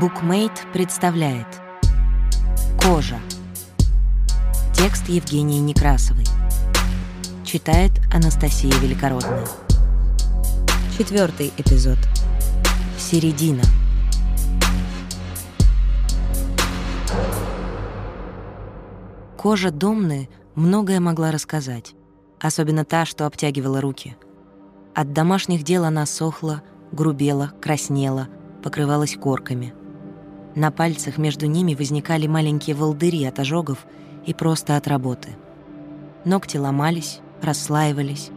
Букмейт представляет. Кожа. Текст Евгении Некрасовой. Читает Анастасия Великородная. Четвертый эпизод. Середина. Кожа Домны многое могла рассказать, особенно та, что обтягивала руки. От домашних дел она сохла, грубела, краснела, покрывалась корками. На пальцах между ними возникали маленькие волдыри от ожогов и просто от работы. Ногти ломались, расслаивались.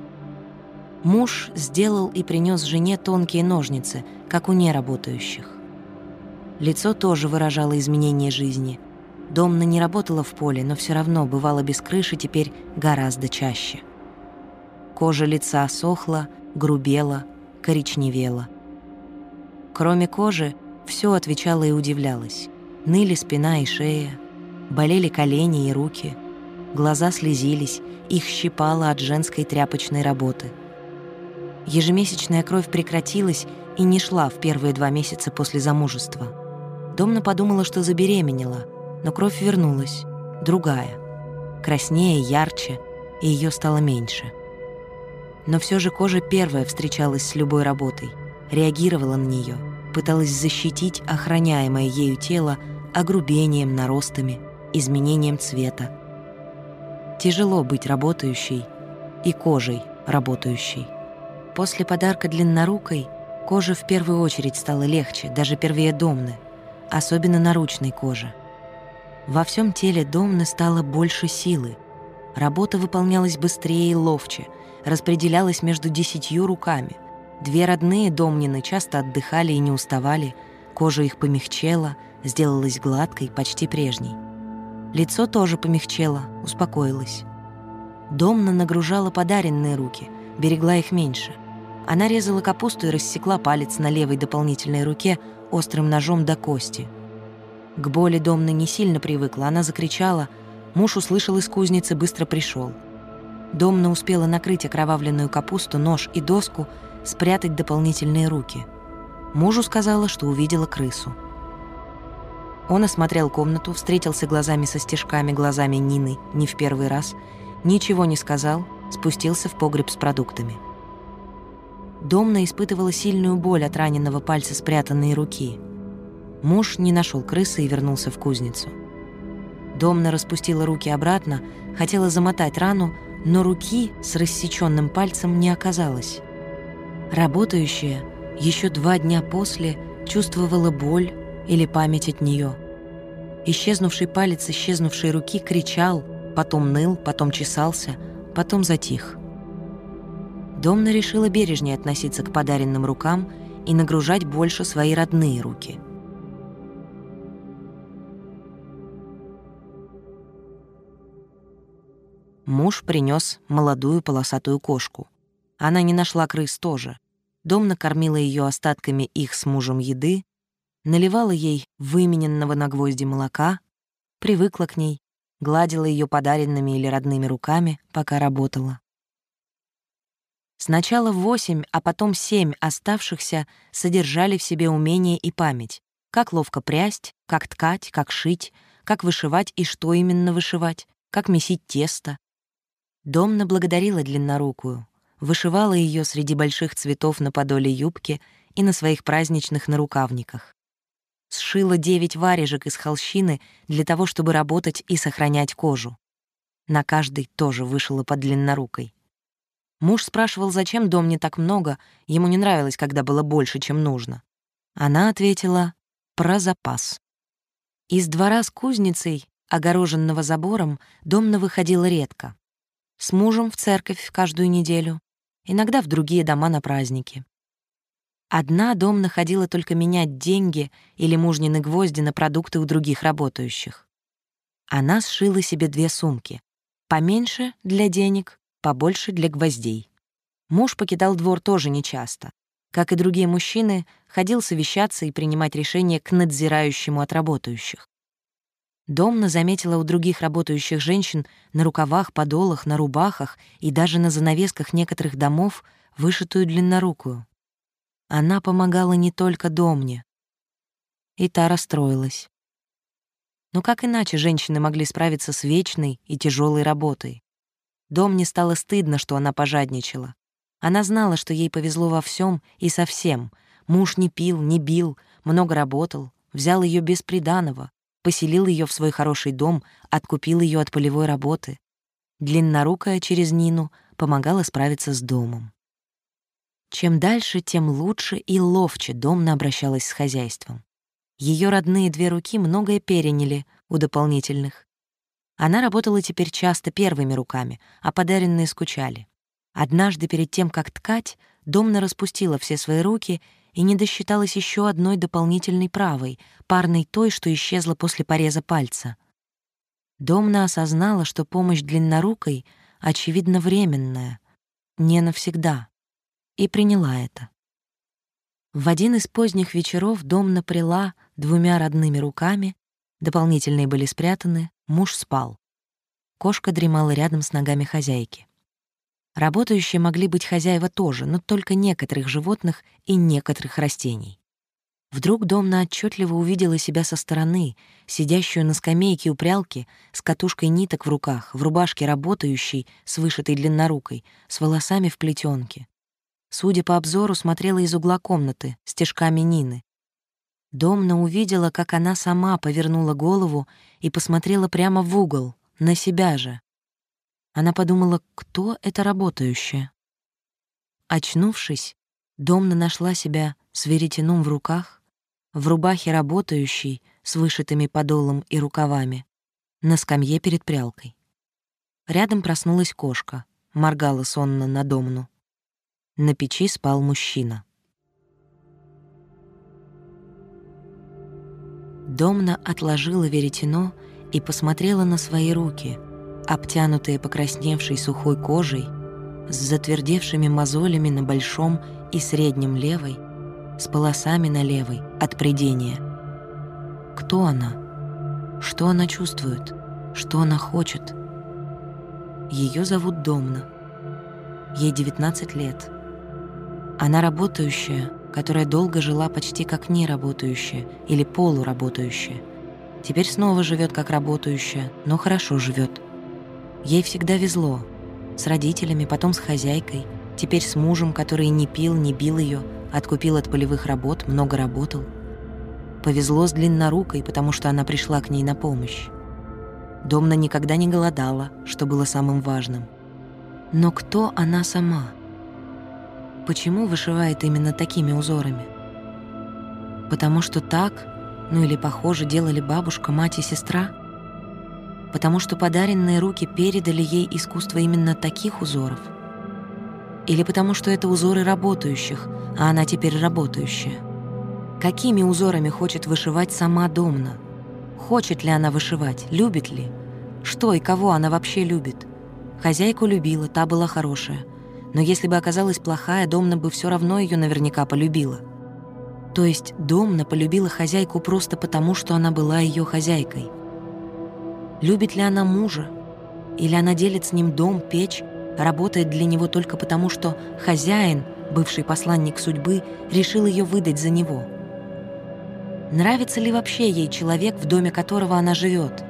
Муж сделал и принес жене тонкие ножницы, как у неработающих. Лицо тоже выражало изменение жизни. Домна не работала в поле, но все равно бывала без крыши теперь гораздо чаще. Кожа лица сохла, грубела, коричневела. Кроме кожи, все отвечало и удивлялось. Ныли спина и шея, болели колени и руки, глаза слезились, их щипало от женской тряпочной работы. Ежемесячная кровь прекратилась и не шла в первые два месяца после замужества. Домна подумала, что забеременела, но кровь вернулась, другая, краснее, ярче, и ее стало меньше. Но все же кожа первая встречалась с любой работой, реагировала на нее, пыталась защитить охраняемое ею тело огрубением, наростами, изменением цвета. Тяжело быть работающей и кожей работающей. После подарка длиннорукой кожа в первую очередь стала легче, даже первее домны, особенно наручной кожи. Во всем теле домны стало больше силы. Работа выполнялась быстрее и ловче — распределялась между десятью руками. Две родные домнины часто отдыхали и не уставали, кожа их помягчела, сделалась гладкой, почти прежней. Лицо тоже помягчело, успокоилось. Домна нагружала подаренные руки, берегла их меньше. Она резала капусту и рассекла палец на левой дополнительной руке острым ножом до кости. К боли Домна не сильно привыкла, она закричала. Муж услышал из кузницы, быстро пришел — Домна успела накрыть окровавленную капусту, нож и доску, спрятать дополнительные руки. Мужу сказала, что увидела крысу. Он осмотрел комнату, встретился глазами со стежками, глазами Нины, не в первый раз, ничего не сказал, спустился в погреб с продуктами. Домна испытывала сильную боль от раненого пальца спрятанной руки. Муж не нашел крысы и вернулся в кузницу. Домна распустила руки обратно, хотела замотать рану, но руки с рассеченным пальцем не оказалось. Работающая еще два дня после чувствовала боль или память от нее. Исчезнувший палец исчезнувшей руки кричал, потом ныл, потом чесался, потом затих. Домна решила бережнее относиться к подаренным рукам и нагружать больше свои родные руки – Муж принес молодую полосатую кошку. Она не нашла крыс тоже. Дом накормила ее остатками их с мужем еды, наливала ей вымененного на гвозди молока, привыкла к ней, гладила ее подаренными или родными руками, пока работала. Сначала восемь, а потом семь оставшихся содержали в себе умение и память, как ловко прясть, как ткать, как шить, как вышивать и что именно вышивать, как месить тесто, Домна благодарила длиннорукую, вышивала ее среди больших цветов на подоле юбки и на своих праздничных нарукавниках. Сшила девять варежек из холщины для того, чтобы работать и сохранять кожу. На каждой тоже вышила под длиннорукой. Муж спрашивал, зачем дом не так много, ему не нравилось, когда было больше, чем нужно. Она ответила «про запас». Из двора с кузницей, огороженного забором, Домна выходила редко с мужем в церковь каждую неделю, иногда в другие дома на праздники. Одна дом находила только менять деньги или мужнины гвозди на продукты у других работающих. Она сшила себе две сумки. Поменьше — для денег, побольше — для гвоздей. Муж покидал двор тоже нечасто. Как и другие мужчины, ходил совещаться и принимать решения к надзирающему от работающих. Домна заметила у других работающих женщин на рукавах, подолах, на рубахах и даже на занавесках некоторых домов вышитую длиннорукую. Она помогала не только Домне. и та расстроилась. Но как иначе женщины могли справиться с вечной и тяжелой работой? Дом не стало стыдно, что она пожадничала. Она знала, что ей повезло во всем и со всем. Муж не пил, не бил, много работал, взял ее без приданого, поселил ее в свой хороший дом, откупил ее от полевой работы. Длиннорукая через Нину помогала справиться с домом. Чем дальше, тем лучше и ловче Домна обращалась с хозяйством. Ее родные две руки многое переняли у дополнительных. Она работала теперь часто первыми руками, а подаренные скучали. Однажды перед тем, как ткать, Домна распустила все свои руки и не досчиталась еще одной дополнительной правой, парной той, что исчезла после пореза пальца. Домна осознала, что помощь длиннорукой, очевидно, временная, не навсегда и приняла это. В один из поздних вечеров дом напряла двумя родными руками, дополнительные были спрятаны, муж спал. Кошка дремала рядом с ногами хозяйки. Работающие могли быть хозяева тоже, но только некоторых животных и некоторых растений. Вдруг Домна отчетливо увидела себя со стороны, сидящую на скамейке у прялки, с катушкой ниток в руках, в рубашке работающей, с вышитой длиннорукой, с волосами в плетенке судя по обзору, смотрела из угла комнаты, стежками Нины. Домна увидела, как она сама повернула голову и посмотрела прямо в угол, на себя же. Она подумала, кто это работающая. Очнувшись, Домна нашла себя с веретеном в руках, в рубахе работающей, с вышитыми подолом и рукавами, на скамье перед прялкой. Рядом проснулась кошка, моргала сонно на Домну. На печи спал мужчина. Домна отложила веретено и посмотрела на свои руки, обтянутые покрасневшей сухой кожей, с затвердевшими мозолями на большом и среднем левой, с полосами на левой от придения. Кто она? Что она чувствует? Что она хочет? Ее зовут Домна. Ей 19 лет. Она работающая, которая долго жила почти как неработающая или полуработающая. Теперь снова живет как работающая, но хорошо живет. Ей всегда везло. С родителями, потом с хозяйкой, теперь с мужем, который не пил, не бил ее, откупил от полевых работ, много работал. Повезло с длиннорукой, потому что она пришла к ней на помощь. Домна никогда не голодала, что было самым важным. Но кто она сама? Почему вышивает именно такими узорами? Потому что так, ну или похоже, делали бабушка, мать и сестра? Потому что подаренные руки передали ей искусство именно таких узоров? Или потому что это узоры работающих, а она теперь работающая? Какими узорами хочет вышивать сама Домна? Хочет ли она вышивать? Любит ли? Что и кого она вообще любит? Хозяйку любила, та была хорошая — но если бы оказалась плохая, Домна бы все равно ее наверняка полюбила. То есть Домна полюбила хозяйку просто потому, что она была ее хозяйкой. Любит ли она мужа? Или она делит с ним дом, печь, работает для него только потому, что хозяин, бывший посланник судьбы, решил ее выдать за него? Нравится ли вообще ей человек, в доме которого она живет?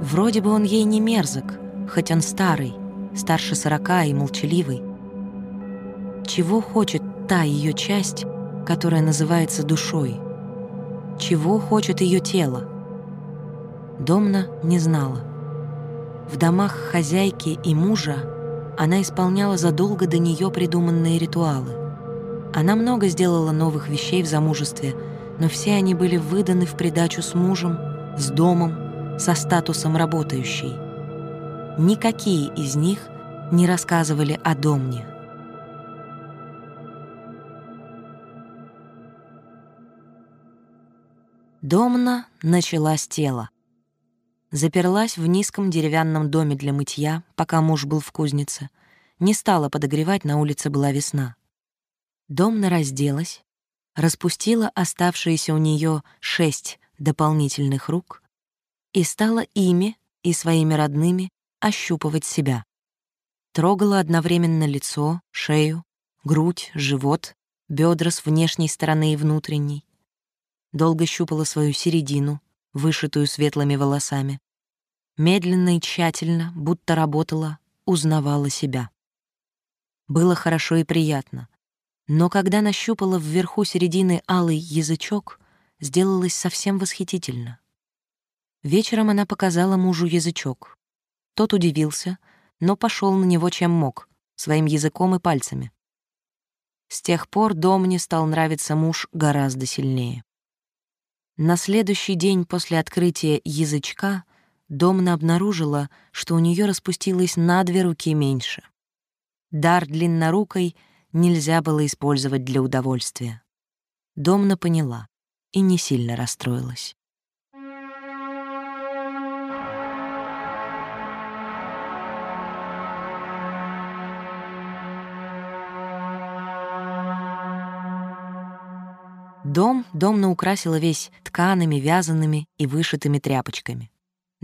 Вроде бы он ей не мерзок, хоть он старый, старше сорока и молчаливый. Чего хочет та ее часть, которая называется душой? Чего хочет ее тело? Домна не знала. В домах хозяйки и мужа она исполняла задолго до нее придуманные ритуалы. Она много сделала новых вещей в замужестве, но все они были выданы в придачу с мужем, с домом, со статусом работающей. Никакие из них не рассказывали о Домне. Домна начала с тела. Заперлась в низком деревянном доме для мытья, пока муж был в кузнице. Не стала подогревать, на улице была весна. Домна разделась, распустила оставшиеся у нее шесть дополнительных рук и стала ими и своими родными ощупывать себя. Трогала одновременно лицо, шею, грудь, живот, бедра с внешней стороны и внутренней. долго щупала свою середину, вышитую светлыми волосами. Медленно и тщательно, будто работала, узнавала себя. Было хорошо и приятно. Но когда нащупала вверху середины алый язычок, сделалось совсем восхитительно. Вечером она показала мужу язычок. Тот удивился, но пошел на него чем мог, своим языком и пальцами. С тех пор Домне стал нравиться муж гораздо сильнее. На следующий день после открытия язычка Домна обнаружила, что у нее распустилось на две руки меньше. Дар длиннорукой нельзя было использовать для удовольствия. Домна поняла и не сильно расстроилась. Дом домно украсила весь ткаными, вязаными и вышитыми тряпочками.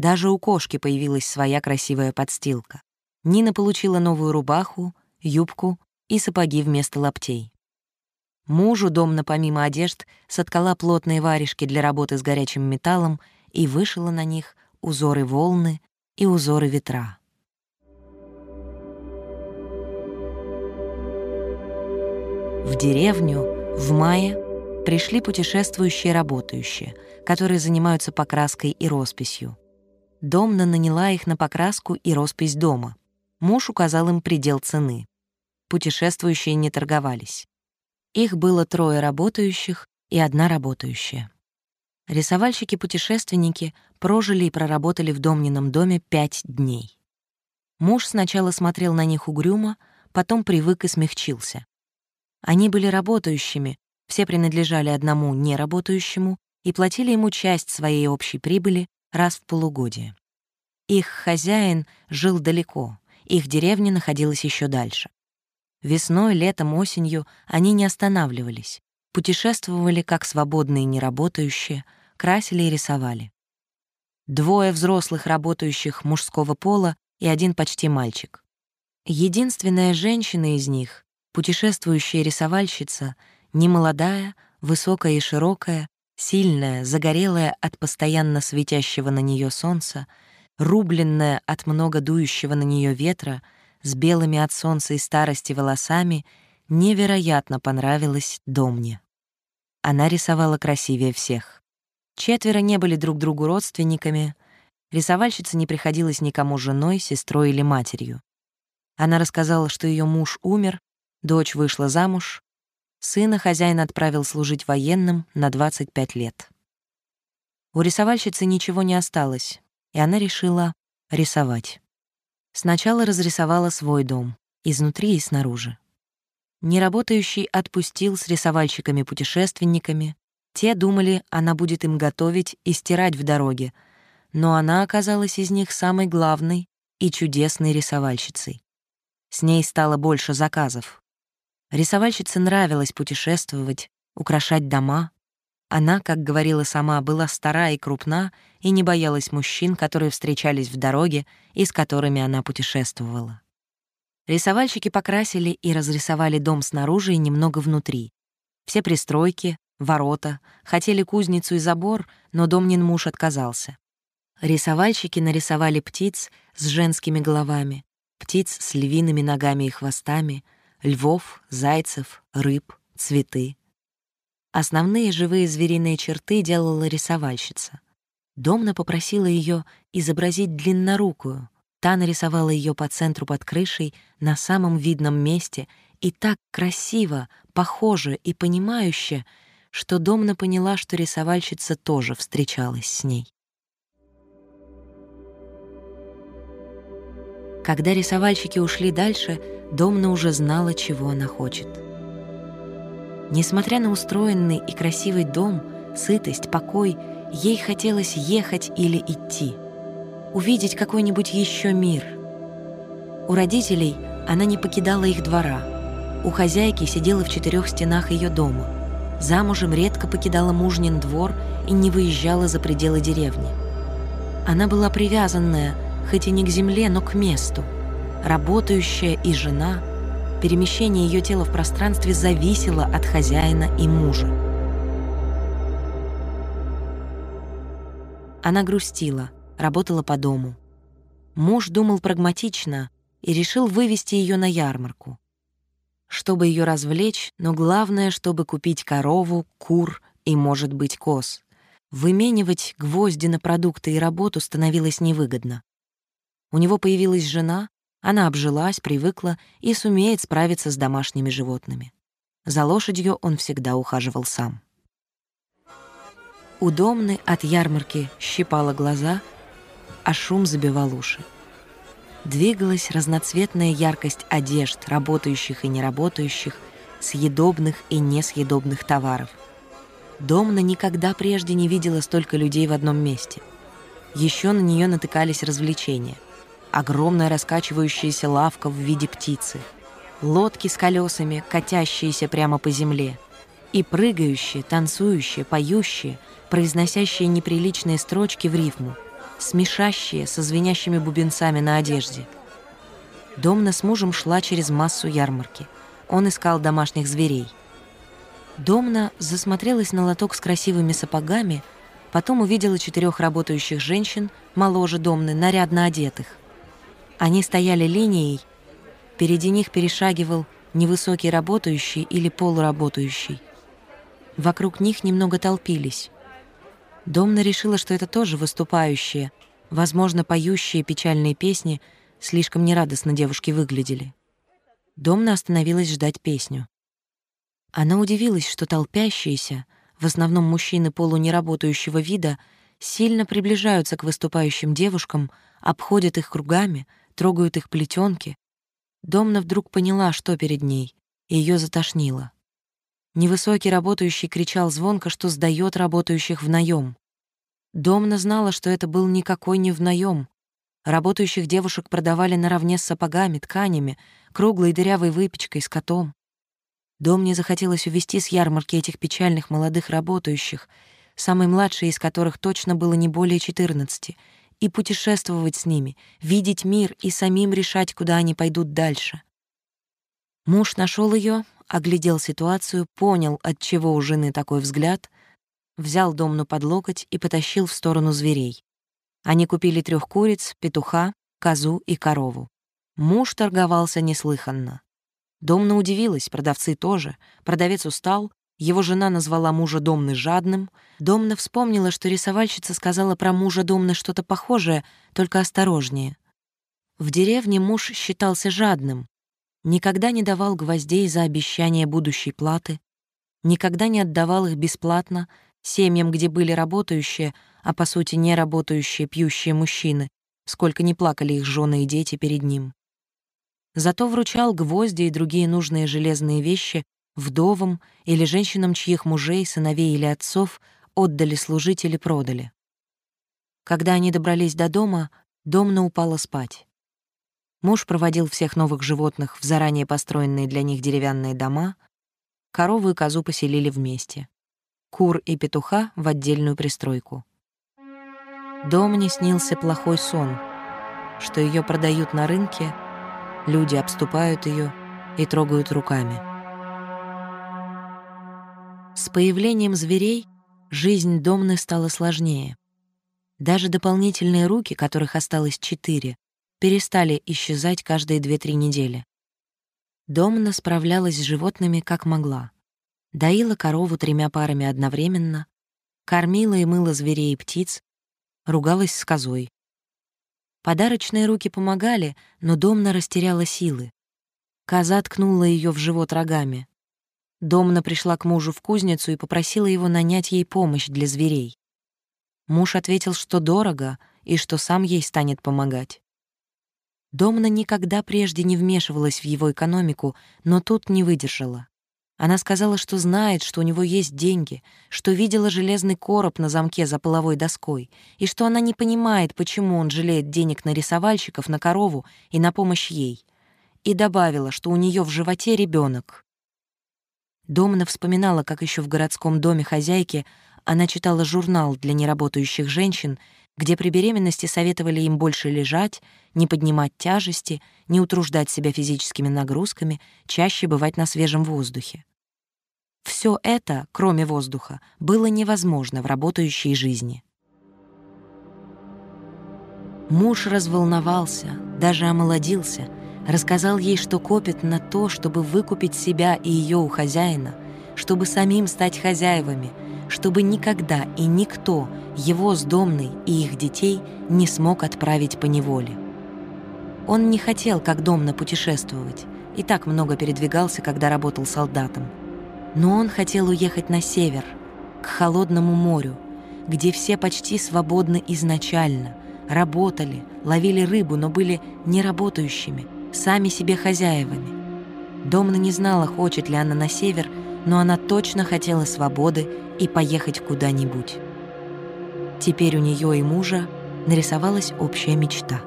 Даже у кошки появилась своя красивая подстилка. Нина получила новую рубаху, юбку и сапоги вместо лаптей. Мужу домна помимо одежд соткала плотные варежки для работы с горячим металлом и вышила на них узоры волны и узоры ветра. В деревню в мае пришли путешествующие работающие, которые занимаются покраской и росписью. Домна наняла их на покраску и роспись дома. Муж указал им предел цены. Путешествующие не торговались. Их было трое работающих и одна работающая. Рисовальщики-путешественники прожили и проработали в Домнином доме пять дней. Муж сначала смотрел на них угрюмо, потом привык и смягчился. Они были работающими, все принадлежали одному неработающему и платили ему часть своей общей прибыли раз в полугодие. Их хозяин жил далеко, их деревня находилась еще дальше. Весной, летом, осенью они не останавливались, путешествовали как свободные неработающие, красили и рисовали. Двое взрослых работающих мужского пола и один почти мальчик. Единственная женщина из них, путешествующая рисовальщица, Немолодая, высокая и широкая, сильная, загорелая от постоянно светящего на нее солнца, рубленная от много дующего на нее ветра, с белыми от солнца и старости волосами, невероятно понравилась Домне. Она рисовала красивее всех. Четверо не были друг другу родственниками, рисовальщица не приходилась никому женой, сестрой или матерью. Она рассказала, что ее муж умер, дочь вышла замуж, Сына хозяин отправил служить военным на 25 лет. У рисовальщицы ничего не осталось, и она решила рисовать. Сначала разрисовала свой дом, изнутри и снаружи. Неработающий отпустил с рисовальщиками-путешественниками. Те думали, она будет им готовить и стирать в дороге, но она оказалась из них самой главной и чудесной рисовальщицей. С ней стало больше заказов, Рисовальщице нравилось путешествовать, украшать дома. Она, как говорила сама, была стара и крупна и не боялась мужчин, которые встречались в дороге и с которыми она путешествовала. Рисовальщики покрасили и разрисовали дом снаружи и немного внутри. Все пристройки, ворота, хотели кузницу и забор, но Домнин муж отказался. Рисовальщики нарисовали птиц с женскими головами, птиц с львиными ногами и хвостами — львов, зайцев, рыб, цветы. Основные живые звериные черты делала рисовальщица. Домна попросила ее изобразить длиннорукую. Та нарисовала ее по центру под крышей на самом видном месте и так красиво, похоже и понимающе, что Домна поняла, что рисовальщица тоже встречалась с ней. Когда рисовальщики ушли дальше, Домна уже знала, чего она хочет. Несмотря на устроенный и красивый дом, сытость, покой, ей хотелось ехать или идти, увидеть какой-нибудь еще мир. У родителей она не покидала их двора. У хозяйки сидела в четырех стенах ее дома. Замужем редко покидала мужнин двор и не выезжала за пределы деревни. Она была привязанная, хоть и не к земле, но к месту — работающая и жена, перемещение ее тела в пространстве зависело от хозяина и мужа. Она грустила, работала по дому. Муж думал прагматично и решил вывести ее на ярмарку. Чтобы ее развлечь, но главное, чтобы купить корову, кур и, может быть, коз. Выменивать гвозди на продукты и работу становилось невыгодно. У него появилась жена, она обжилась, привыкла и сумеет справиться с домашними животными. За лошадью он всегда ухаживал сам. У Домны от ярмарки щипало глаза, а шум забивал уши. Двигалась разноцветная яркость одежд, работающих и неработающих, съедобных и несъедобных товаров. Домна никогда прежде не видела столько людей в одном месте. Еще на нее натыкались развлечения. Огромная раскачивающаяся лавка в виде птицы, лодки с колесами, катящиеся прямо по земле, и прыгающие, танцующие, поющие, произносящие неприличные строчки в рифму, смешащие со звенящими бубенцами на одежде. Домна с мужем шла через массу ярмарки. Он искал домашних зверей. Домна засмотрелась на лоток с красивыми сапогами, потом увидела четырех работающих женщин, моложе Домны, нарядно одетых. Они стояли линией, впереди них перешагивал невысокий работающий или полуработающий. Вокруг них немного толпились. Домна решила, что это тоже выступающие, возможно, поющие печальные песни, слишком нерадостно девушки выглядели. Домна остановилась ждать песню. Она удивилась, что толпящиеся, в основном мужчины полунеработающего вида, сильно приближаются к выступающим девушкам, обходят их кругами, трогают их плетенки. Домна вдруг поняла, что перед ней, и ее затошнило. Невысокий работающий кричал звонко, что сдает работающих в наем. Домна знала, что это был никакой не в наем. Работающих девушек продавали наравне с сапогами, тканями, круглой дырявой выпечкой, с котом. Домне захотелось увести с ярмарки этих печальных молодых работающих, самый младший из которых точно было не более 14, и путешествовать с ними, видеть мир и самим решать, куда они пойдут дальше. Муж нашел ее, оглядел ситуацию, понял, от чего у жены такой взгляд, взял Домну под локоть и потащил в сторону зверей. Они купили трех куриц, петуха, козу и корову. Муж торговался неслыханно. Домна удивилась, продавцы тоже. Продавец устал, его жена назвала мужа Домны жадным. Домна вспомнила, что рисовальщица сказала про мужа Домны что-то похожее, только осторожнее. В деревне муж считался жадным, никогда не давал гвоздей за обещание будущей платы, никогда не отдавал их бесплатно семьям, где были работающие, а по сути не работающие пьющие мужчины, сколько не плакали их жены и дети перед ним. Зато вручал гвозди и другие нужные железные вещи вдовам или женщинам, чьих мужей, сыновей или отцов отдали служить или продали. Когда они добрались до дома, Домна упала спать. Муж проводил всех новых животных в заранее построенные для них деревянные дома, корову и козу поселили вместе, кур и петуха в отдельную пристройку. Дом не снился плохой сон, что ее продают на рынке, люди обступают ее и трогают руками. С появлением зверей жизнь Домны стала сложнее. Даже дополнительные руки, которых осталось четыре, перестали исчезать каждые 2-3 недели. Домна справлялась с животными как могла. Доила корову тремя парами одновременно, кормила и мыла зверей и птиц, ругалась с козой. Подарочные руки помогали, но Домна растеряла силы. Коза ткнула ее в живот рогами. Домна пришла к мужу в кузницу и попросила его нанять ей помощь для зверей. Муж ответил, что дорого и что сам ей станет помогать. Домна никогда прежде не вмешивалась в его экономику, но тут не выдержала. Она сказала, что знает, что у него есть деньги, что видела железный короб на замке за половой доской, и что она не понимает, почему он жалеет денег на рисовальщиков, на корову и на помощь ей. И добавила, что у нее в животе ребенок. Домна вспоминала, как еще в городском доме хозяйки она читала журнал для неработающих женщин где при беременности советовали им больше лежать, не поднимать тяжести, не утруждать себя физическими нагрузками, чаще бывать на свежем воздухе. Все это, кроме воздуха, было невозможно в работающей жизни. Муж разволновался, даже омолодился, рассказал ей, что копит на то, чтобы выкупить себя и ее у хозяина, чтобы самим стать хозяевами, чтобы никогда и никто его с Домной и их детей не смог отправить по неволе. Он не хотел, как Домна, путешествовать, и так много передвигался, когда работал солдатом. Но он хотел уехать на север, к холодному морю, где все почти свободны изначально, работали, ловили рыбу, но были неработающими, сами себе хозяевами. Домна не знала, хочет ли она на север, но она точно хотела свободы и поехать куда-нибудь. Теперь у нее и мужа нарисовалась общая мечта.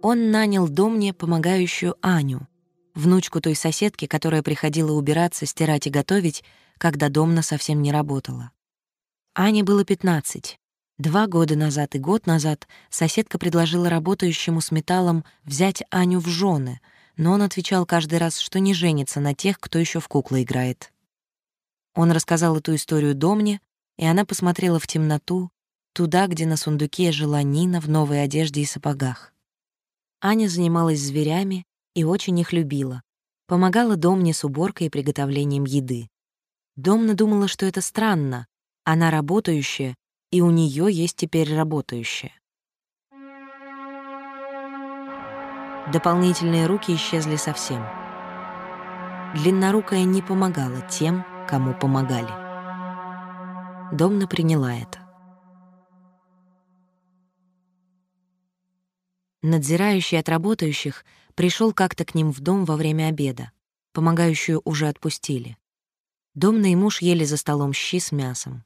Он нанял Домне помогающую Аню, внучку той соседки, которая приходила убираться, стирать и готовить, когда Домна совсем не работала. Ане было 15. Два года назад и год назад соседка предложила работающему с металлом взять Аню в жены, но он отвечал каждый раз, что не женится на тех, кто еще в куклы играет. Он рассказал эту историю Домне, и она посмотрела в темноту, туда, где на сундуке жила Нина в новой одежде и сапогах. Аня занималась зверями и очень их любила. Помогала Домне с уборкой и приготовлением еды. Домна думала, что это странно. Она работающая, и у нее есть теперь работающая. Дополнительные руки исчезли совсем. Длиннорукая не помогала тем, кому помогали. Домна приняла это. Надзирающий от работающих пришел как-то к ним в дом во время обеда. Помогающую уже отпустили. Домна и муж ели за столом щи с мясом.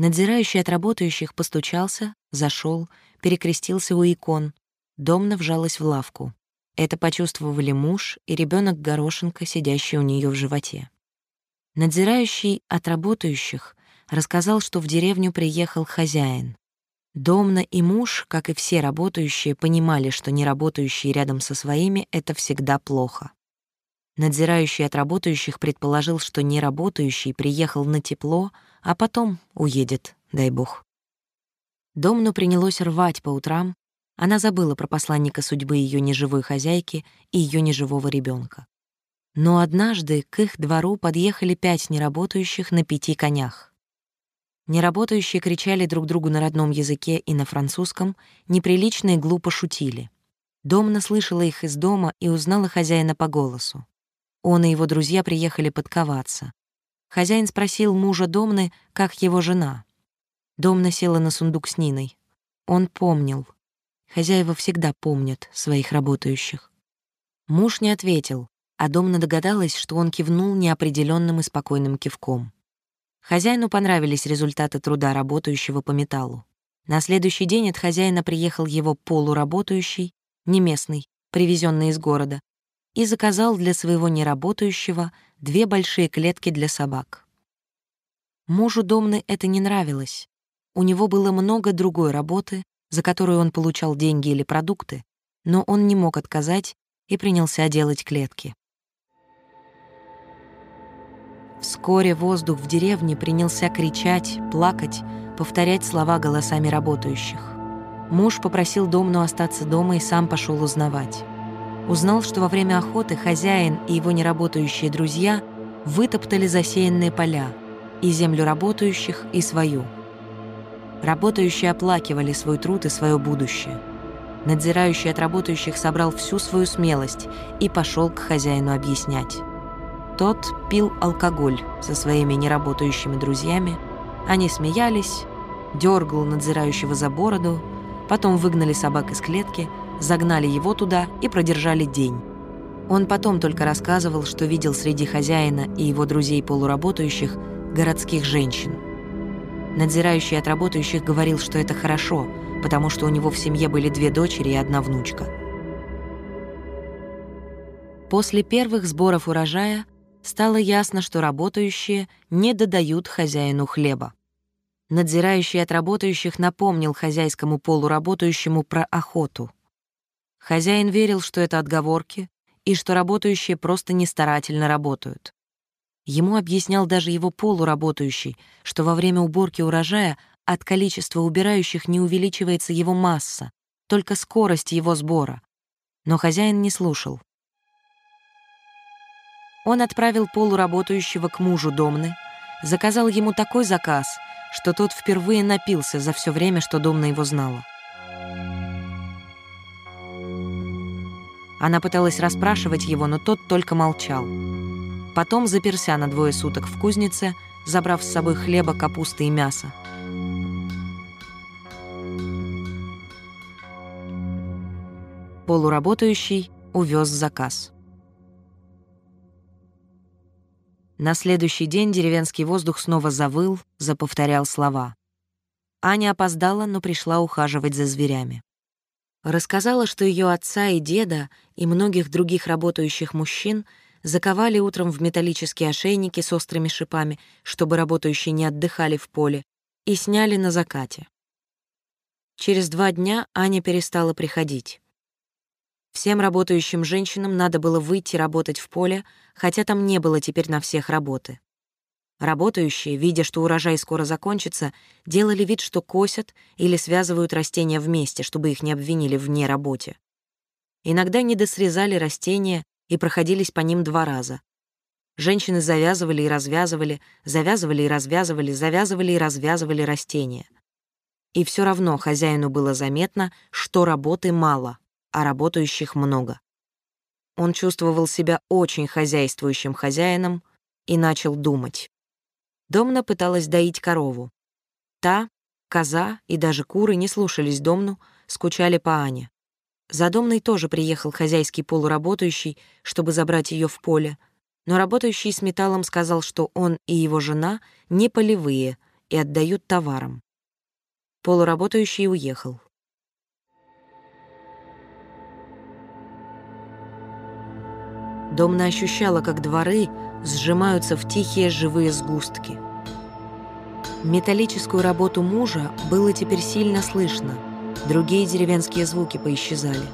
Надзирающий от работающих постучался, зашел, перекрестился у икон. Домна вжалась в лавку. Это почувствовали муж и ребенок горошинка, сидящий у нее в животе. Надзирающий от работающих рассказал, что в деревню приехал хозяин. Домна и муж, как и все работающие, понимали, что неработающие рядом со своими — это всегда плохо. Надзирающий от работающих предположил, что неработающий приехал на тепло, а потом уедет, дай бог. Домну принялось рвать по утрам, она забыла про посланника судьбы ее неживой хозяйки и ее неживого ребенка. Но однажды к их двору подъехали пять неработающих на пяти конях. Неработающие кричали друг другу на родном языке и на французском, неприлично и глупо шутили. Домна слышала их из дома и узнала хозяина по голосу. Он и его друзья приехали подковаться. Хозяин спросил мужа Домны, как его жена. Домна села на сундук с Ниной. Он помнил. Хозяева всегда помнят своих работающих. Муж не ответил, а Домна догадалась, что он кивнул неопределенным и спокойным кивком. Хозяину понравились результаты труда работающего по металлу. На следующий день от хозяина приехал его полуработающий, не местный, привезенный из города, и заказал для своего неработающего две большие клетки для собак. Мужу Домны это не нравилось. У него было много другой работы, за которую он получал деньги или продукты, но он не мог отказать и принялся делать клетки. Вскоре воздух в деревне принялся кричать, плакать, повторять слова голосами работающих. Муж попросил Домну остаться дома и сам пошел узнавать. Узнал, что во время охоты хозяин и его неработающие друзья вытоптали засеянные поля, и землю работающих, и свою. Работающие оплакивали свой труд и свое будущее. Надзирающий от работающих собрал всю свою смелость и пошел к хозяину объяснять. Тот пил алкоголь со своими неработающими друзьями. Они смеялись, дергал надзирающего за бороду, потом выгнали собак из клетки, загнали его туда и продержали день. Он потом только рассказывал, что видел среди хозяина и его друзей полуработающих городских женщин. Надзирающий от работающих говорил, что это хорошо, потому что у него в семье были две дочери и одна внучка. После первых сборов урожая стало ясно, что работающие не додают хозяину хлеба. Надзирающий от работающих напомнил хозяйскому полуработающему про охоту. Хозяин верил, что это отговорки и что работающие просто нестарательно работают. Ему объяснял даже его полуработающий, что во время уборки урожая от количества убирающих не увеличивается его масса, только скорость его сбора. Но хозяин не слушал. Он отправил полуработающего к мужу Домны, заказал ему такой заказ, что тот впервые напился за все время, что Домна его знала. Она пыталась расспрашивать его, но тот только молчал. Потом заперся на двое суток в кузнице, забрав с собой хлеба, капусты и мясо. Полуработающий увез заказ. На следующий день деревенский воздух снова завыл, заповторял слова. Аня опоздала, но пришла ухаживать за зверями. Рассказала, что ее отца и деда и многих других работающих мужчин заковали утром в металлические ошейники с острыми шипами, чтобы работающие не отдыхали в поле, и сняли на закате. Через два дня Аня перестала приходить. Всем работающим женщинам надо было выйти работать в поле, хотя там не было теперь на всех работы. Работающие, видя, что урожай скоро закончится, делали вид, что косят или связывают растения вместе, чтобы их не обвинили в неработе. Иногда недосрезали растения и проходились по ним два раза. Женщины завязывали и развязывали, завязывали и развязывали, завязывали и развязывали растения. И все равно хозяину было заметно, что работы мало а работающих много. Он чувствовал себя очень хозяйствующим хозяином и начал думать. Домна пыталась доить корову. Та, коза и даже куры не слушались Домну, скучали по Ане. За Домной тоже приехал хозяйский полуработающий, чтобы забрать ее в поле, но работающий с металлом сказал, что он и его жена не полевые и отдают товарам. Полуработающий уехал. Домна ощущала, как дворы сжимаются в тихие живые сгустки. Металлическую работу мужа было теперь сильно слышно, другие деревенские звуки поисчезали.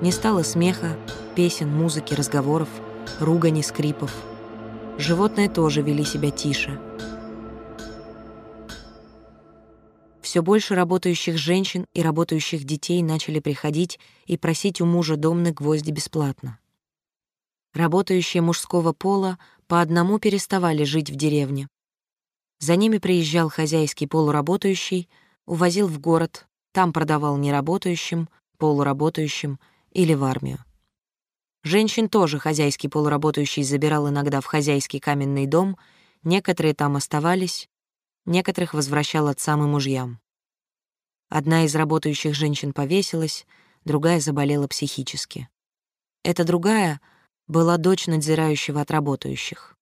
Не стало смеха, песен, музыки, разговоров, ругани, скрипов. Животные тоже вели себя тише. Все больше работающих женщин и работающих детей начали приходить и просить у мужа домны гвозди бесплатно. Работающие мужского пола по одному переставали жить в деревне. За ними приезжал хозяйский полуработающий, увозил в город, там продавал неработающим, полуработающим или в армию. Женщин тоже хозяйский полуработающий забирал иногда в хозяйский каменный дом, некоторые там оставались, некоторых возвращал отцам и мужьям. Одна из работающих женщин повесилась, другая заболела психически. Эта другая — была дочь надзирающего от работающих.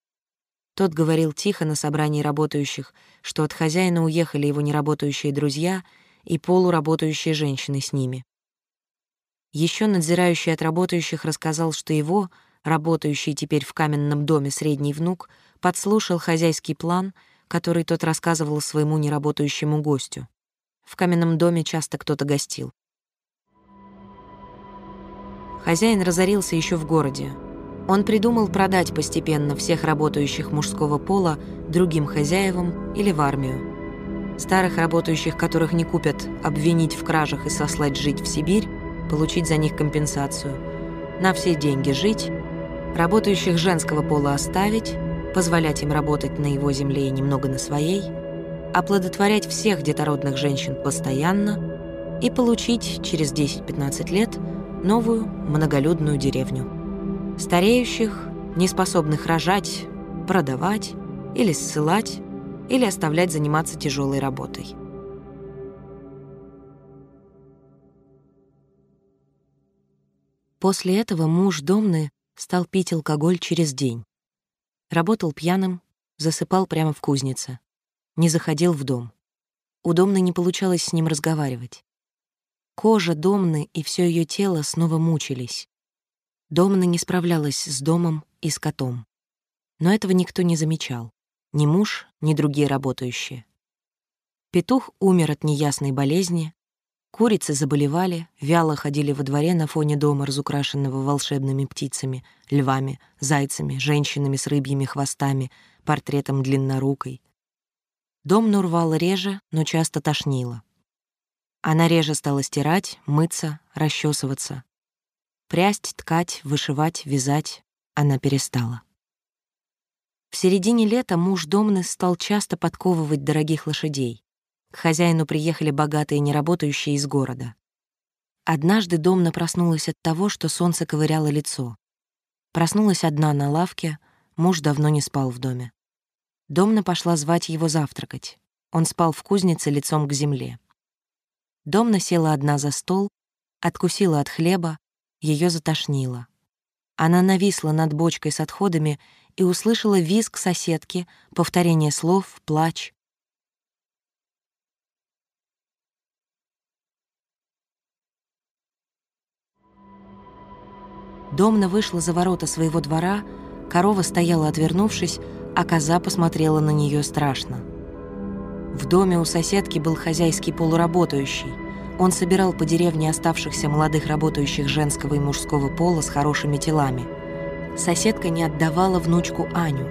Тот говорил тихо на собрании работающих, что от хозяина уехали его неработающие друзья и полуработающие женщины с ними. Еще надзирающий от работающих рассказал, что его, работающий теперь в каменном доме средний внук, подслушал хозяйский план, который тот рассказывал своему неработающему гостю. В каменном доме часто кто-то гостил. Хозяин разорился еще в городе, он придумал продать постепенно всех работающих мужского пола другим хозяевам или в армию. Старых работающих, которых не купят, обвинить в кражах и сослать жить в Сибирь, получить за них компенсацию. На все деньги жить, работающих женского пола оставить, позволять им работать на его земле и немного на своей, оплодотворять всех детородных женщин постоянно и получить через 10-15 лет новую многолюдную деревню стареющих, неспособных рожать, продавать или ссылать, или оставлять заниматься тяжелой работой. После этого муж Домны стал пить алкоголь через день. Работал пьяным, засыпал прямо в кузнице. Не заходил в дом. У Домны не получалось с ним разговаривать. Кожа Домны и все ее тело снова мучились. Домна не справлялась с домом и с котом. Но этого никто не замечал. Ни муж, ни другие работающие. Петух умер от неясной болезни, курицы заболевали, вяло ходили во дворе на фоне дома, разукрашенного волшебными птицами, львами, зайцами, женщинами с рыбьими хвостами, портретом длиннорукой. Дом урвала реже, но часто тошнило. Она реже стала стирать, мыться, расчесываться. Прясть, ткать, вышивать, вязать она перестала. В середине лета муж Домны стал часто подковывать дорогих лошадей. К хозяину приехали богатые неработающие из города. Однажды Домна проснулась от того, что солнце ковыряло лицо. Проснулась одна на лавке, муж давно не спал в доме. Домна пошла звать его завтракать. Он спал в кузнице лицом к земле. Домна села одна за стол, откусила от хлеба, ее затошнило. Она нависла над бочкой с отходами и услышала визг соседки, повторение слов, плач. Домна вышла за ворота своего двора, корова стояла отвернувшись, а коза посмотрела на нее страшно. В доме у соседки был хозяйский полуработающий. Он собирал по деревне оставшихся молодых работающих женского и мужского пола с хорошими телами. Соседка не отдавала внучку Аню.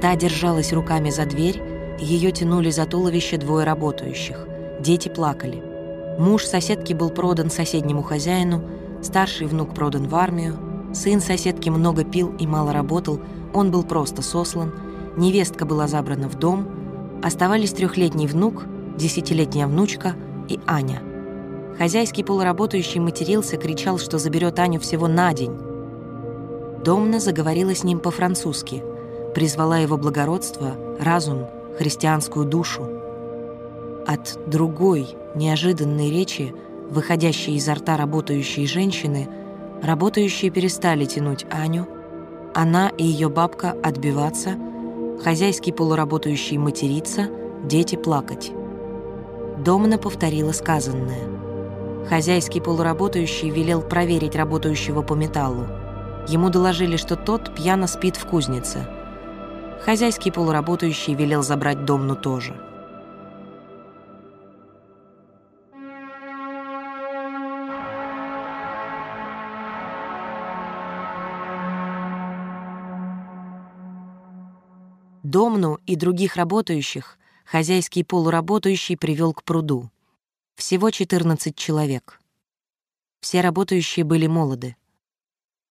Та держалась руками за дверь, ее тянули за туловище двое работающих. Дети плакали. Муж соседки был продан соседнему хозяину, старший внук продан в армию, сын соседки много пил и мало работал, он был просто сослан, невестка была забрана в дом, оставались трехлетний внук, десятилетняя внучка и Аня. Хозяйский полуработающий матерился, кричал, что заберет Аню всего на день. Домна заговорила с ним по-французски, призвала его благородство, разум, христианскую душу. От другой, неожиданной речи, выходящей изо рта работающей женщины, работающие перестали тянуть Аню, она и ее бабка отбиваться – хозяйский полуработающий материться, дети плакать. Домна повторила сказанное. Хозяйский полуработающий велел проверить работающего по металлу. Ему доложили, что тот пьяно спит в кузнице. Хозяйский полуработающий велел забрать Домну тоже. Домну и других работающих хозяйский полуработающий привел к пруду. Всего 14 человек. Все работающие были молоды.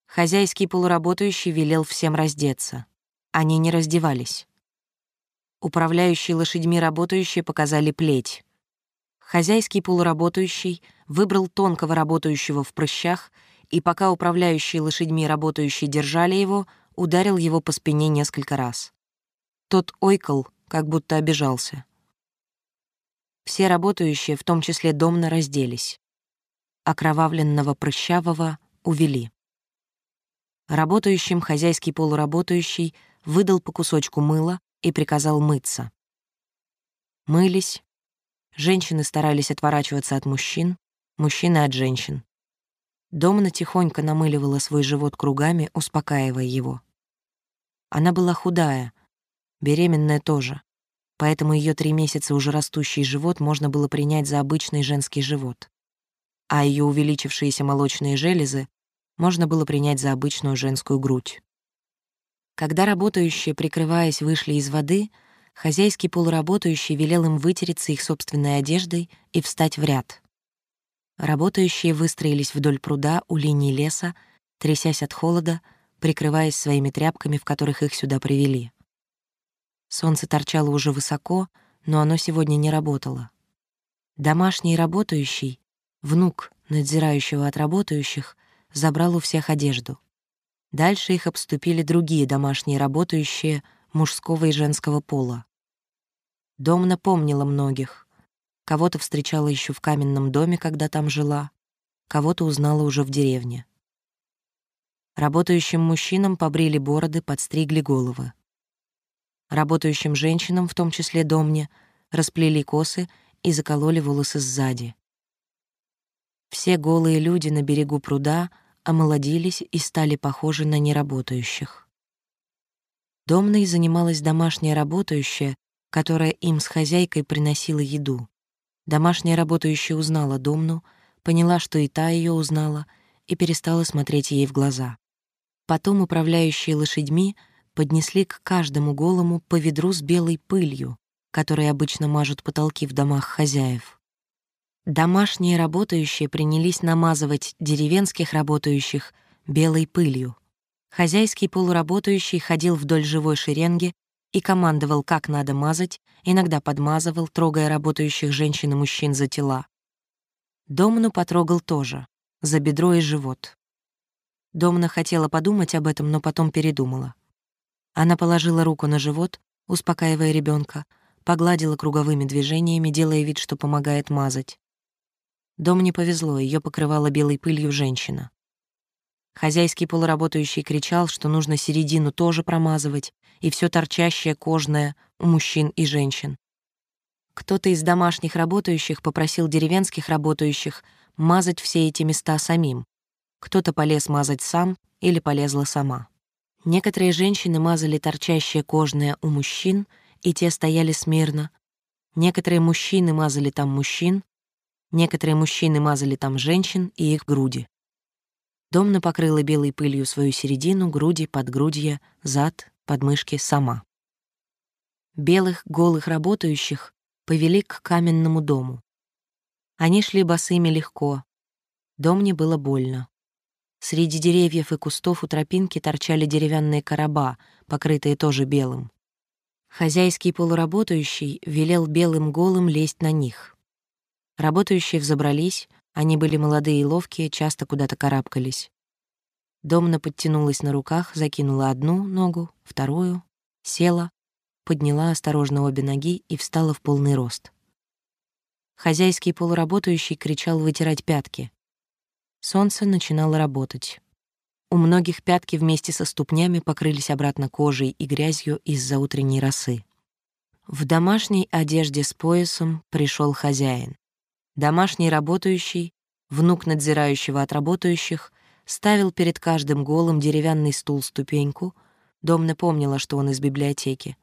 Хозяйский полуработающий велел всем раздеться. Они не раздевались. Управляющие лошадьми работающие показали плеть. Хозяйский полуработающий выбрал тонкого работающего в прыщах, и пока управляющие лошадьми работающие держали его, ударил его по спине несколько раз. Тот ойкал, как будто обижался. Все работающие, в том числе домно, разделись. Окровавленного прыщавого увели. Работающим хозяйский полуработающий выдал по кусочку мыла и приказал мыться. Мылись. Женщины старались отворачиваться от мужчин, мужчины — от женщин. Домна тихонько намыливала свой живот кругами, успокаивая его. Она была худая, Беременная тоже. Поэтому ее три месяца уже растущий живот можно было принять за обычный женский живот. А ее увеличившиеся молочные железы можно было принять за обычную женскую грудь. Когда работающие, прикрываясь, вышли из воды, хозяйский полуработающий велел им вытереться их собственной одеждой и встать в ряд. Работающие выстроились вдоль пруда у линии леса, трясясь от холода, прикрываясь своими тряпками, в которых их сюда привели. Солнце торчало уже высоко, но оно сегодня не работало. Домашний работающий, внук надзирающего от работающих, забрал у всех одежду. Дальше их обступили другие домашние работающие мужского и женского пола. Дом напомнила многих. Кого-то встречала еще в каменном доме, когда там жила, кого-то узнала уже в деревне. Работающим мужчинам побрили бороды, подстригли головы. Работающим женщинам, в том числе домне, расплели косы и закололи волосы сзади. Все голые люди на берегу пруда омолодились и стали похожи на неработающих. Домной занималась домашняя работающая, которая им с хозяйкой приносила еду. Домашняя работающая узнала Домну, поняла, что и та ее узнала, и перестала смотреть ей в глаза. Потом управляющие лошадьми — поднесли к каждому голому по ведру с белой пылью, которые обычно мажут потолки в домах хозяев. Домашние работающие принялись намазывать деревенских работающих белой пылью. Хозяйский полуработающий ходил вдоль живой шеренги и командовал, как надо мазать, иногда подмазывал, трогая работающих женщин и мужчин за тела. Домну потрогал тоже, за бедро и живот. Домна хотела подумать об этом, но потом передумала. Она положила руку на живот, успокаивая ребенка, погладила круговыми движениями, делая вид, что помогает мазать. Дом не повезло, ее покрывала белой пылью женщина. Хозяйский полуработающий кричал, что нужно середину тоже промазывать, и все торчащее кожное у мужчин и женщин. Кто-то из домашних работающих попросил деревенских работающих мазать все эти места самим. Кто-то полез мазать сам или полезла сама. Некоторые женщины мазали торчащее кожное у мужчин, и те стояли смирно. Некоторые мужчины мазали там мужчин, некоторые мужчины мазали там женщин и их груди. Домна покрыла белой пылью свою середину, груди, подгрудья, зад, подмышки сама. Белых, голых работающих повели к каменному дому. Они шли босыми легко. Домне было больно. Среди деревьев и кустов у тропинки торчали деревянные короба, покрытые тоже белым. Хозяйский полуработающий велел белым голым лезть на них. Работающие взобрались, они были молодые и ловкие, часто куда-то карабкались. Домна подтянулась на руках, закинула одну ногу, вторую, села, подняла осторожно обе ноги и встала в полный рост. Хозяйский полуработающий кричал вытирать пятки. Солнце начинало работать. У многих пятки вместе со ступнями покрылись обратно кожей и грязью из-за утренней росы. В домашней одежде с поясом пришел хозяин. Домашний работающий, внук надзирающего от работающих, ставил перед каждым голым деревянный стул-ступеньку. Дом напомнила, что он из библиотеки.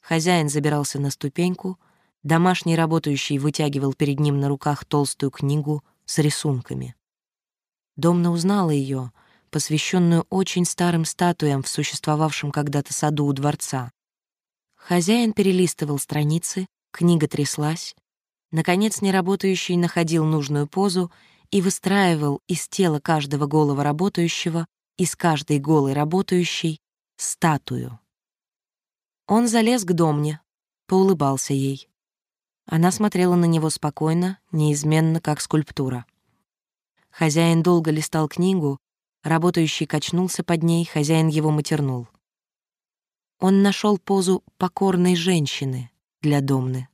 Хозяин забирался на ступеньку, домашний работающий вытягивал перед ним на руках толстую книгу с рисунками. Домна узнала ее, посвященную очень старым статуям в существовавшем когда-то саду у дворца. Хозяин перелистывал страницы, книга тряслась, Наконец, неработающий находил нужную позу и выстраивал из тела каждого голого работающего, из каждой голой работающей, статую. Он залез к домне, поулыбался ей. Она смотрела на него спокойно, неизменно, как скульптура. Хозяин долго листал книгу, работающий качнулся под ней, хозяин его матернул. Он нашел позу покорной женщины для домны.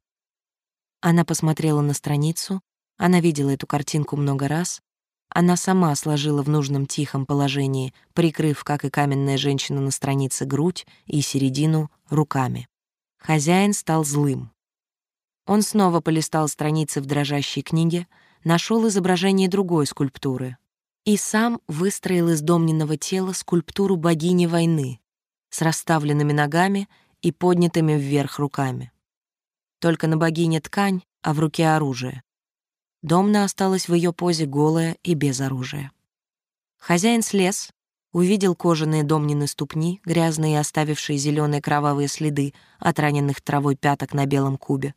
Она посмотрела на страницу, она видела эту картинку много раз, она сама сложила в нужном тихом положении, прикрыв, как и каменная женщина на странице, грудь и середину руками. Хозяин стал злым. Он снова полистал страницы в дрожащей книге, нашел изображение другой скульптуры и сам выстроил из домненного тела скульптуру богини войны с расставленными ногами и поднятыми вверх руками. Только на богине ткань, а в руке оружие. Домна осталась в ее позе голая и без оружия. Хозяин слез, увидел кожаные домнины ступни, грязные и оставившие зеленые кровавые следы от раненых травой пяток на белом кубе.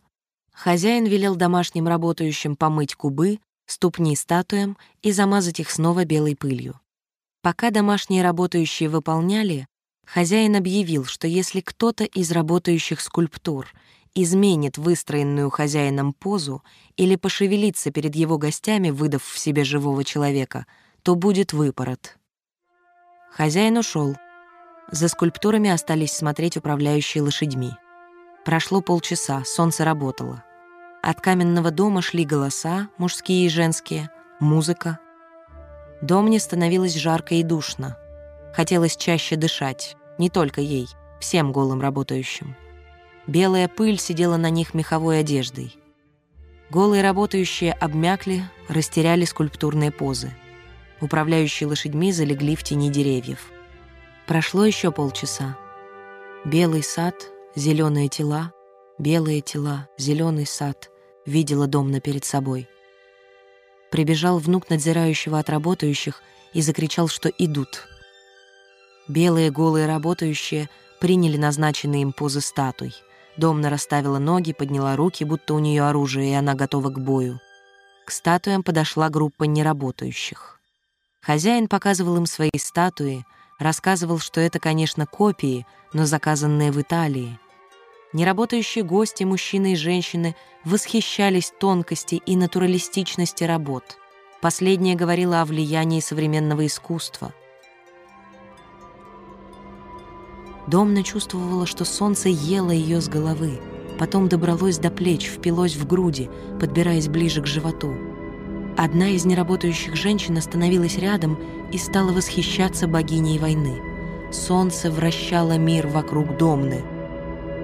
Хозяин велел домашним работающим помыть кубы, ступни статуям и замазать их снова белой пылью. Пока домашние работающие выполняли, хозяин объявил, что если кто-то из работающих скульптур изменит выстроенную хозяином позу или пошевелится перед его гостями, выдав в себе живого человека, то будет выпорот. Хозяин ушел. За скульптурами остались смотреть управляющие лошадьми. Прошло полчаса, солнце работало. От каменного дома шли голоса, мужские и женские, музыка. Дом не становилось жарко и душно. Хотелось чаще дышать, не только ей, всем голым работающим. Белая пыль сидела на них меховой одеждой. Голые работающие обмякли, растеряли скульптурные позы. Управляющие лошадьми залегли в тени деревьев. Прошло еще полчаса. Белый сад, зеленые тела, белые тела, зеленый сад. Видела домна перед собой. Прибежал внук надзирающего от работающих и закричал, что идут. Белые голые работающие приняли назначенные им позы статуй — Домна расставила ноги, подняла руки, будто у нее оружие, и она готова к бою. К статуям подошла группа неработающих. Хозяин показывал им свои статуи, рассказывал, что это, конечно, копии, но заказанные в Италии. Неработающие гости, мужчины и женщины, восхищались тонкости и натуралистичности работ. Последнее говорило о влиянии современного искусства. Домна чувствовала, что солнце ело ее с головы, потом добралось до плеч, впилось в груди, подбираясь ближе к животу. Одна из неработающих женщин остановилась рядом и стала восхищаться богиней войны. Солнце вращало мир вокруг Домны.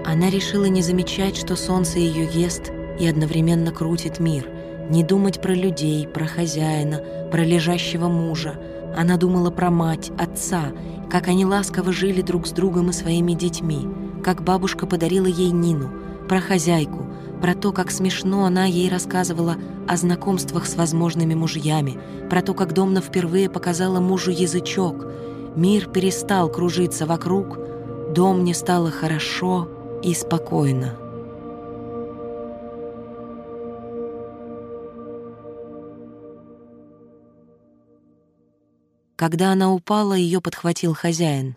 Она решила не замечать, что солнце ее ест и одновременно крутит мир, не думать про людей, про хозяина, про лежащего мужа. Она думала про мать, отца, как они ласково жили друг с другом и своими детьми, как бабушка подарила ей Нину, про хозяйку, про то, как смешно она ей рассказывала о знакомствах с возможными мужьями, про то, как Домна впервые показала мужу язычок. Мир перестал кружиться вокруг, дом не стало хорошо и спокойно. Когда она упала, ее подхватил хозяин.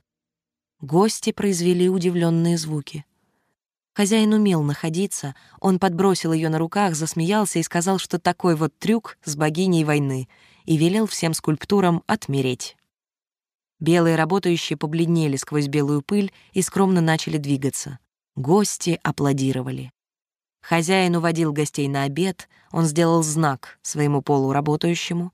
Гости произвели удивленные звуки. Хозяин умел находиться, он подбросил ее на руках, засмеялся и сказал, что такой вот трюк с богиней войны, и велел всем скульптурам отмереть. Белые работающие побледнели сквозь белую пыль и скромно начали двигаться. Гости аплодировали. Хозяин уводил гостей на обед, он сделал знак своему полуработающему,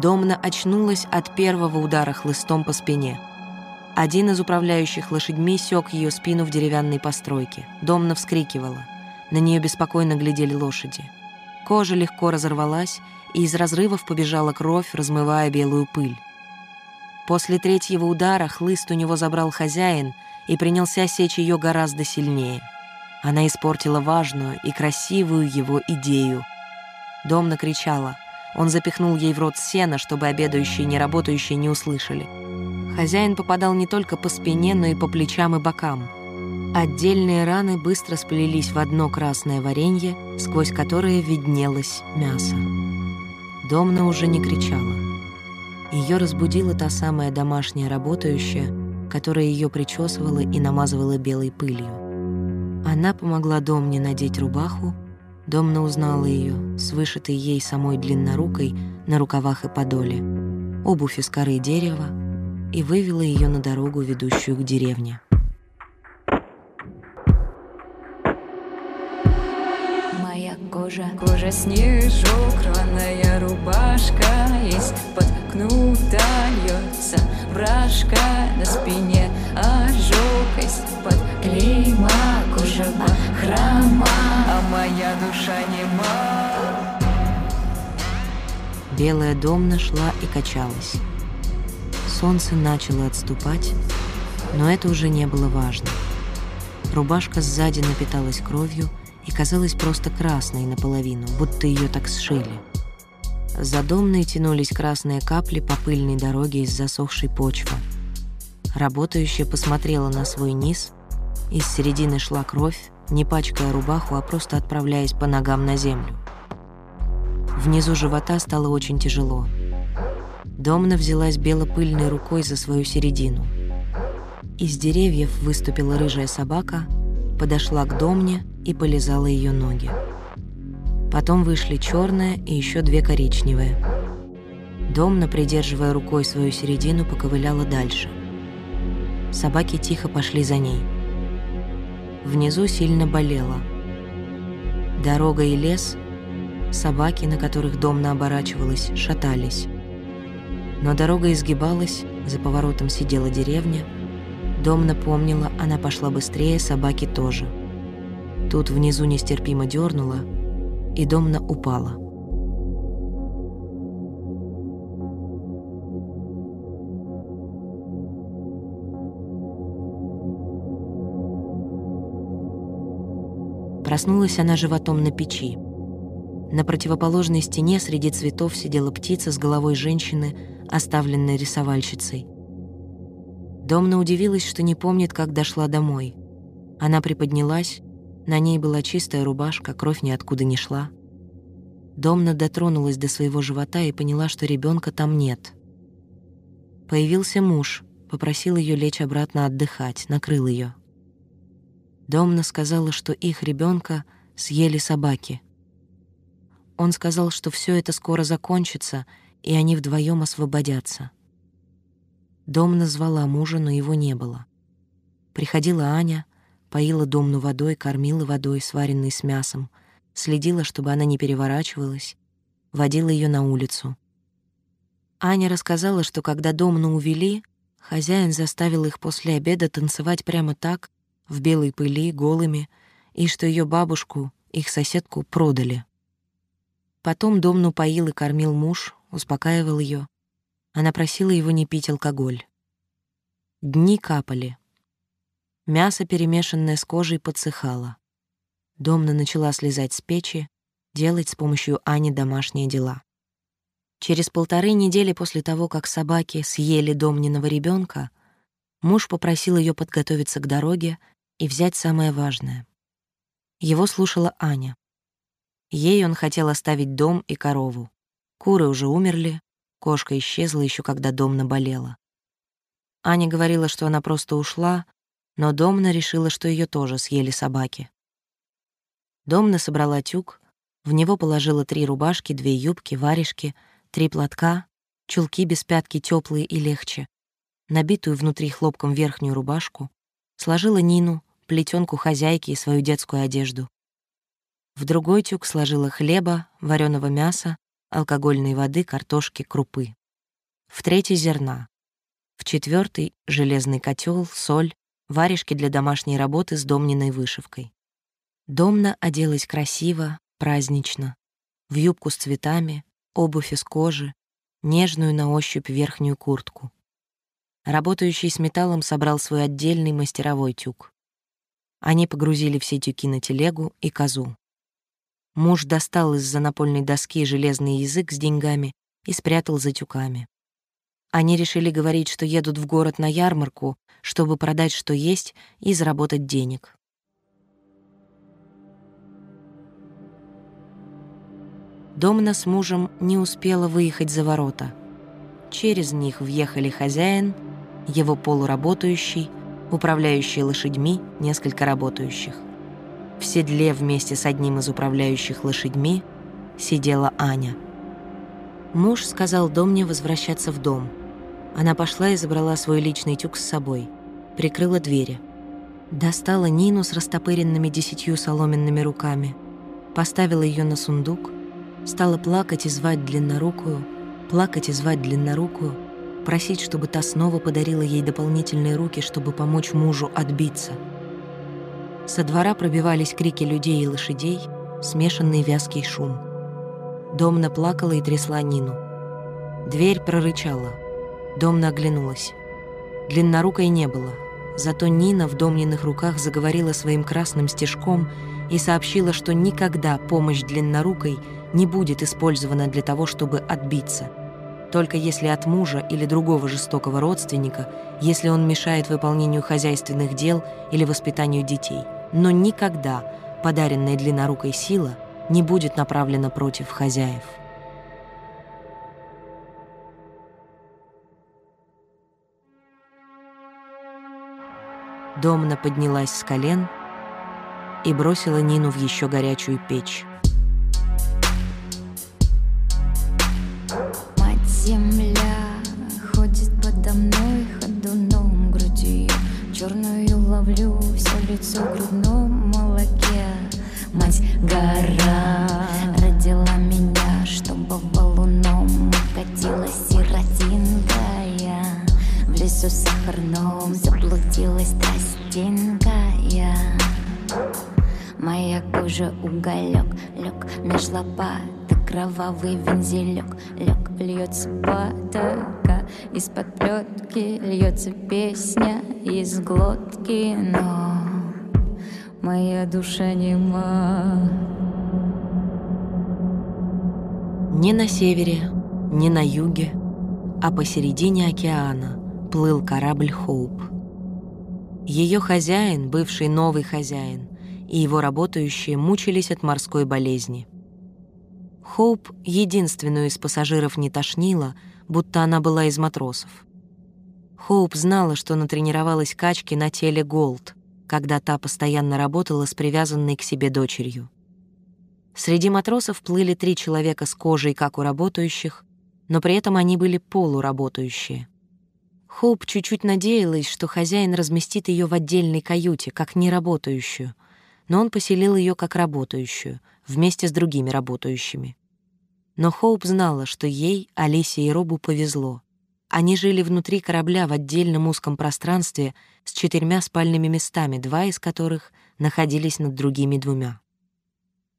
Домна очнулась от первого удара хлыстом по спине. Один из управляющих лошадьми сёк ее спину в деревянной постройке. Домна вскрикивала. На нее беспокойно глядели лошади. Кожа легко разорвалась, и из разрывов побежала кровь, размывая белую пыль. После третьего удара хлыст у него забрал хозяин и принялся сечь ее гораздо сильнее. Она испортила важную и красивую его идею. Домна кричала — он запихнул ей в рот сено, чтобы обедающие и неработающие не услышали. Хозяин попадал не только по спине, но и по плечам и бокам. Отдельные раны быстро сплелись в одно красное варенье, сквозь которое виднелось мясо. Домна уже не кричала. Ее разбудила та самая домашняя работающая, которая ее причесывала и намазывала белой пылью. Она помогла Домне надеть рубаху, Домна узнала ее с вышитой ей самой длиннорукой на рукавах и подоле, обувь из коры дерева, и вывела ее на дорогу, ведущую к деревне. Кожа, кожа снежок, рваная рубашка, из-под кнута льется вражка на спине, ожог из-под клейма, кожа храма моя душа нема. Белая домна шла и качалась. Солнце начало отступать, но это уже не было важно. Рубашка сзади напиталась кровью и казалась просто красной наполовину, будто ее так сшили. За домной тянулись красные капли по пыльной дороге из засохшей почвы. Работающая посмотрела на свой низ, из середины шла кровь, не пачкая рубаху, а просто отправляясь по ногам на землю. Внизу живота стало очень тяжело. Домна взялась белопыльной рукой за свою середину. Из деревьев выступила рыжая собака, подошла к Домне и полизала ее ноги. Потом вышли черная и еще две коричневые. Домна, придерживая рукой свою середину, поковыляла дальше. Собаки тихо пошли за ней. Внизу сильно болело. Дорога и лес, собаки, на которых домна оборачивалась, шатались. Но дорога изгибалась, за поворотом сидела деревня. Дом напомнила, она пошла быстрее, собаки тоже. Тут внизу нестерпимо дернула, и домна упала. Проснулась она животом на печи. На противоположной стене среди цветов сидела птица с головой женщины, оставленной рисовальщицей. Домна удивилась, что не помнит, как дошла домой. Она приподнялась, на ней была чистая рубашка, кровь ниоткуда не шла. Домна дотронулась до своего живота и поняла, что ребенка там нет. Появился муж, попросил ее лечь обратно отдыхать, накрыл ее. Домна сказала, что их ребенка съели собаки. Он сказал, что все это скоро закончится, и они вдвоем освободятся. Дом назвала мужа, но его не было. Приходила Аня, поила Домну водой, кормила водой, сваренной с мясом, следила, чтобы она не переворачивалась, водила ее на улицу. Аня рассказала, что когда Домну увели, хозяин заставил их после обеда танцевать прямо так, в белой пыли, голыми, и что ее бабушку, их соседку, продали. Потом Домну поил и кормил муж, успокаивал ее. Она просила его не пить алкоголь. Дни капали. Мясо, перемешанное с кожей, подсыхало. Домна начала слезать с печи, делать с помощью Ани домашние дела. Через полторы недели после того, как собаки съели Домниного ребенка, муж попросил ее подготовиться к дороге и взять самое важное. Его слушала Аня. Ей он хотел оставить дом и корову. Куры уже умерли, кошка исчезла еще когда дом наболела. Аня говорила, что она просто ушла, но Домна решила, что ее тоже съели собаки. Домна собрала тюк, в него положила три рубашки, две юбки, варежки, три платка, чулки без пятки теплые и легче, набитую внутри хлопком верхнюю рубашку, сложила Нину, плетенку хозяйки и свою детскую одежду. В другой тюк сложила хлеба, вареного мяса, алкогольной воды, картошки, крупы. В третий — зерна. В четвертый — железный котел, соль, варежки для домашней работы с домниной вышивкой. Домна оделась красиво, празднично, в юбку с цветами, обувь из кожи, нежную на ощупь верхнюю куртку. Работающий с металлом собрал свой отдельный мастеровой тюк. Они погрузили все тюки на телегу и козу. Муж достал из-за напольной доски железный язык с деньгами и спрятал за тюками. Они решили говорить, что едут в город на ярмарку, чтобы продать что есть и заработать денег. Домна с мужем не успела выехать за ворота. Через них въехали хозяин, его полуработающий управляющие лошадьми, несколько работающих. В седле вместе с одним из управляющих лошадьми сидела Аня. Муж сказал Домне возвращаться в дом. Она пошла и забрала свой личный тюк с собой, прикрыла двери. Достала Нину с растопыренными десятью соломенными руками, поставила ее на сундук, стала плакать и звать длиннорукую, плакать и звать длиннорукую — просить, чтобы та снова подарила ей дополнительные руки, чтобы помочь мужу отбиться. Со двора пробивались крики людей и лошадей, смешанный вязкий шум. Домна плакала и трясла Нину. Дверь прорычала. Домна оглянулась. Длиннорукой не было, зато Нина в домниных руках заговорила своим красным стежком и сообщила, что никогда помощь длиннорукой не будет использована для того, чтобы отбиться — только если от мужа или другого жестокого родственника, если он мешает выполнению хозяйственных дел или воспитанию детей. Но никогда подаренная длиннорукой сила не будет направлена против хозяев. Домна поднялась с колен и бросила Нину в еще горячую печь. Земля ходит подо мной ходуном грудью. Черную ловлю все лицо в грудном молоке. Мать гора родила меня, чтобы валуном катилась сиротинка я В лесу сахарном заблудилась тростинка Моя кожа уголек, лег меж лопаток Кровавый вензелек, лег, льется потока Из-под плетки льется песня из глотки Но моя душа нема Ни на севере, ни на юге, а посередине океана плыл корабль «Хоуп». Ее хозяин, бывший новый хозяин, и его работающие мучились от морской болезни. Хоуп единственную из пассажиров не тошнило, будто она была из матросов. Хоуп знала, что натренировалась качки на теле Голд, когда та постоянно работала с привязанной к себе дочерью. Среди матросов плыли три человека с кожей, как у работающих, но при этом они были полуработающие. Хоуп чуть-чуть надеялась, что хозяин разместит ее в отдельной каюте, как неработающую, но он поселил ее как работающую, вместе с другими работающими. Но Хоуп знала, что ей, Алисе и Робу повезло. Они жили внутри корабля в отдельном узком пространстве с четырьмя спальными местами, два из которых находились над другими двумя.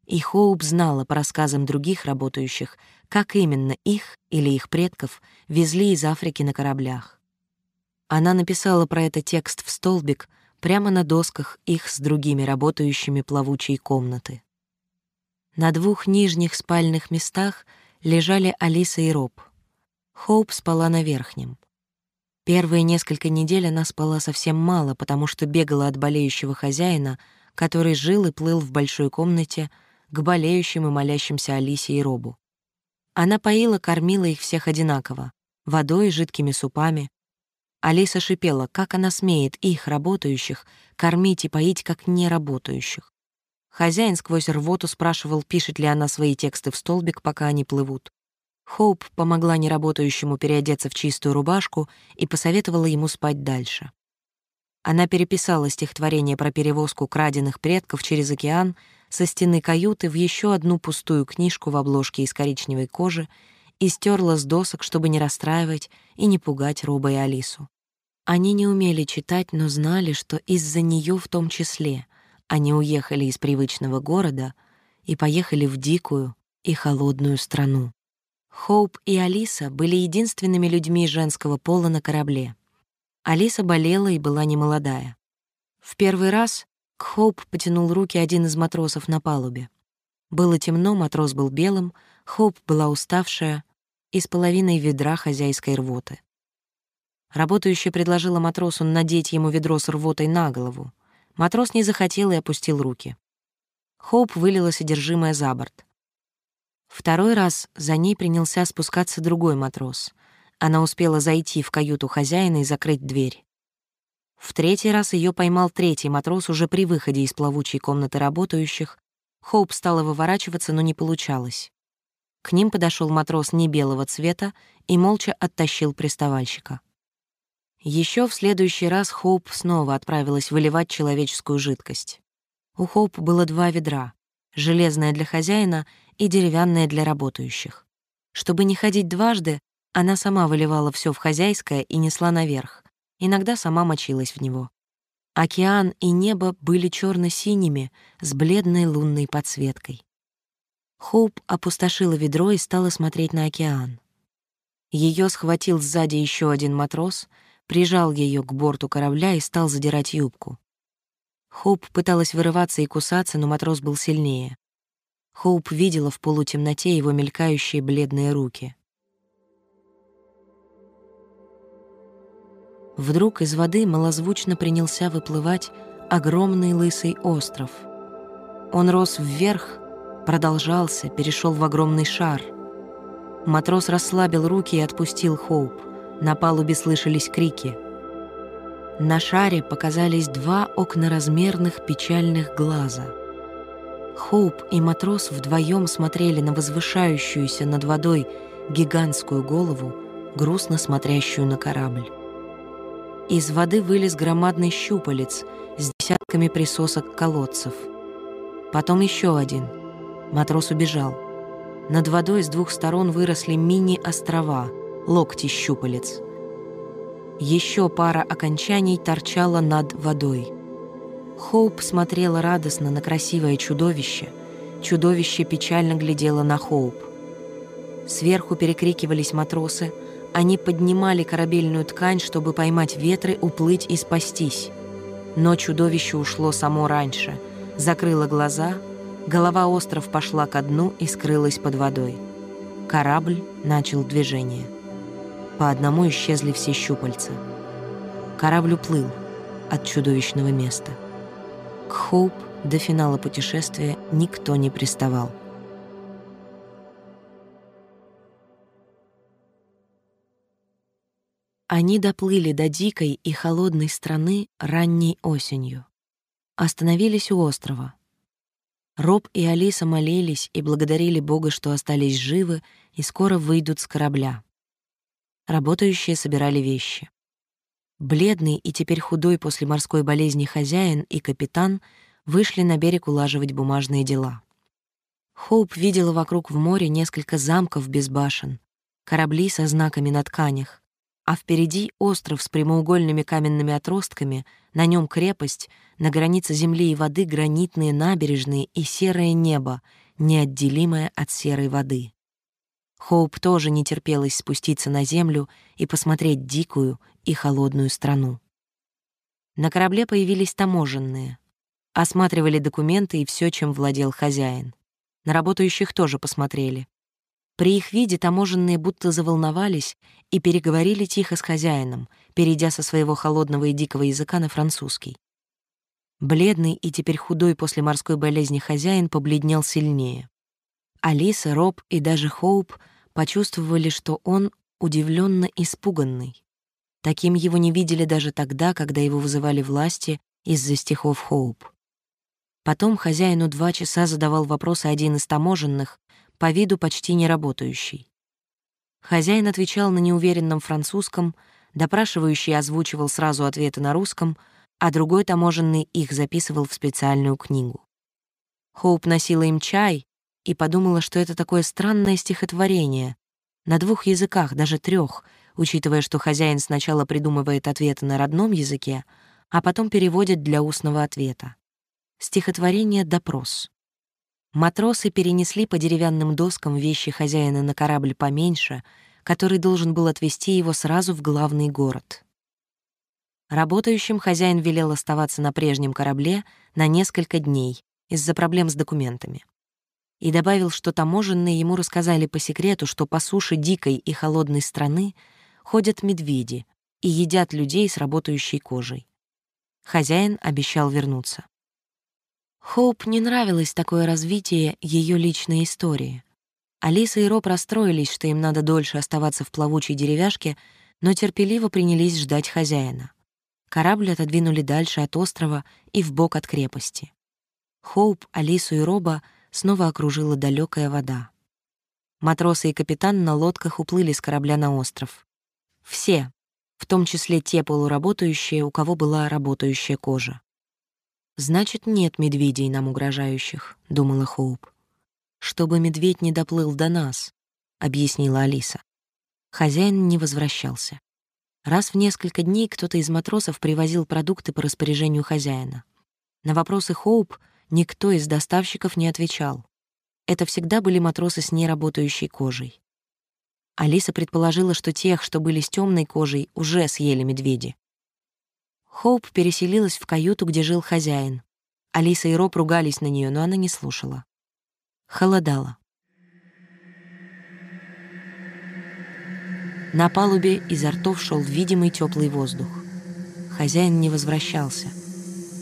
И Хоуп знала по рассказам других работающих, как именно их или их предков везли из Африки на кораблях. Она написала про это текст в столбик прямо на досках их с другими работающими плавучей комнаты. На двух нижних спальных местах лежали Алиса и Роб. Хоуп спала на верхнем. Первые несколько недель она спала совсем мало, потому что бегала от болеющего хозяина, который жил и плыл в большой комнате к болеющим и молящимся Алисе и Робу. Она поила, кормила их всех одинаково — водой и жидкими супами, Алиса шипела, как она смеет их, работающих, кормить и поить, как неработающих. Хозяин сквозь рвоту спрашивал, пишет ли она свои тексты в столбик, пока они плывут. Хоуп помогла неработающему переодеться в чистую рубашку и посоветовала ему спать дальше. Она переписала стихотворение про перевозку краденных предков через океан со стены каюты в еще одну пустую книжку в обложке из коричневой кожи и стерла с досок, чтобы не расстраивать и не пугать Роба и Алису. Они не умели читать, но знали, что из-за нее в том числе они уехали из привычного города и поехали в дикую и холодную страну. Хоуп и Алиса были единственными людьми женского пола на корабле. Алиса болела и была немолодая. В первый раз к Хоуп потянул руки один из матросов на палубе. Было темно, матрос был белым, Хоуп была уставшая, и с половиной ведра хозяйской рвоты. Работающая предложила матросу надеть ему ведро с рвотой на голову. Матрос не захотел и опустил руки. Хоуп вылила содержимое за борт. Второй раз за ней принялся спускаться другой матрос. Она успела зайти в каюту хозяина и закрыть дверь. В третий раз ее поймал третий матрос уже при выходе из плавучей комнаты работающих. Хоуп стала выворачиваться, но не получалось. К ним подошел матрос не белого цвета и молча оттащил приставальщика. Еще в следующий раз Хоуп снова отправилась выливать человеческую жидкость. У Хоуп было два ведра — железное для хозяина и деревянное для работающих. Чтобы не ходить дважды, она сама выливала все в хозяйское и несла наверх, иногда сама мочилась в него. Океан и небо были черно синими с бледной лунной подсветкой. Хоуп опустошила ведро и стала смотреть на океан. Ее схватил сзади еще один матрос, прижал ее к борту корабля и стал задирать юбку. Хоуп пыталась вырываться и кусаться, но матрос был сильнее. Хоуп видела в полутемноте его мелькающие бледные руки. Вдруг из воды малозвучно принялся выплывать огромный лысый остров. Он рос вверх, продолжался, перешел в огромный шар. Матрос расслабил руки и отпустил Хоуп. На палубе слышались крики. На шаре показались два окноразмерных печальных глаза. Хоуп и матрос вдвоем смотрели на возвышающуюся над водой гигантскую голову, грустно смотрящую на корабль. Из воды вылез громадный щупалец с десятками присосок колодцев. Потом еще один — Матрос убежал. Над водой с двух сторон выросли мини-острова, локти щупалец. Еще пара окончаний торчала над водой. Хоуп смотрела радостно на красивое чудовище. Чудовище печально глядело на Хоуп. Сверху перекрикивались матросы. Они поднимали корабельную ткань, чтобы поймать ветры, уплыть и спастись. Но чудовище ушло само раньше. Закрыло глаза — Голова остров пошла ко дну и скрылась под водой. Корабль начал движение. По одному исчезли все щупальца. Корабль уплыл от чудовищного места. К Хоуп до финала путешествия никто не приставал. Они доплыли до дикой и холодной страны ранней осенью. Остановились у острова. Роб и Алиса молились и благодарили Бога, что остались живы и скоро выйдут с корабля. Работающие собирали вещи. Бледный и теперь худой после морской болезни хозяин и капитан вышли на берег улаживать бумажные дела. Хоуп видела вокруг в море несколько замков без башен, корабли со знаками на тканях, а впереди остров с прямоугольными каменными отростками, на нем крепость, на границе земли и воды гранитные набережные и серое небо, неотделимое от серой воды. Хоуп тоже не терпелось спуститься на землю и посмотреть дикую и холодную страну. На корабле появились таможенные. Осматривали документы и все, чем владел хозяин. На работающих тоже посмотрели. При их виде таможенные будто заволновались и переговорили тихо с хозяином, перейдя со своего холодного и дикого языка на французский. Бледный и теперь худой после морской болезни хозяин побледнел сильнее. Алиса, Роб и даже Хоуп почувствовали, что он удивленно испуганный. Таким его не видели даже тогда, когда его вызывали власти из-за стихов Хоуп. Потом хозяину два часа задавал вопросы один из таможенных, по виду почти не работающий. Хозяин отвечал на неуверенном французском, допрашивающий озвучивал сразу ответы на русском, а другой таможенный их записывал в специальную книгу. Хоуп носила им чай и подумала, что это такое странное стихотворение, на двух языках, даже трех, учитывая, что хозяин сначала придумывает ответы на родном языке, а потом переводит для устного ответа. Стихотворение «Допрос». Матросы перенесли по деревянным доскам вещи хозяина на корабль поменьше, который должен был отвезти его сразу в главный город. Работающим хозяин велел оставаться на прежнем корабле на несколько дней из-за проблем с документами. И добавил, что таможенные ему рассказали по секрету, что по суше дикой и холодной страны ходят медведи и едят людей с работающей кожей. Хозяин обещал вернуться. Хоуп не нравилось такое развитие ее личной истории. Алиса и Роб расстроились, что им надо дольше оставаться в плавучей деревяшке, но терпеливо принялись ждать хозяина. Корабль отодвинули дальше от острова и вбок от крепости. Хоуп, Алису и Роба снова окружила далекая вода. Матросы и капитан на лодках уплыли с корабля на остров. Все, в том числе те полуработающие, у кого была работающая кожа. «Значит, нет медведей нам угрожающих», — думала Хоуп. «Чтобы медведь не доплыл до нас», — объяснила Алиса. Хозяин не возвращался. Раз в несколько дней кто-то из матросов привозил продукты по распоряжению хозяина. На вопросы Хоуп никто из доставщиков не отвечал. Это всегда были матросы с неработающей кожей. Алиса предположила, что тех, что были с темной кожей, уже съели медведи. Хоуп переселилась в каюту, где жил хозяин. Алиса и Роб ругались на нее, но она не слушала. Холодало. На палубе изо ртов шел видимый теплый воздух. Хозяин не возвращался.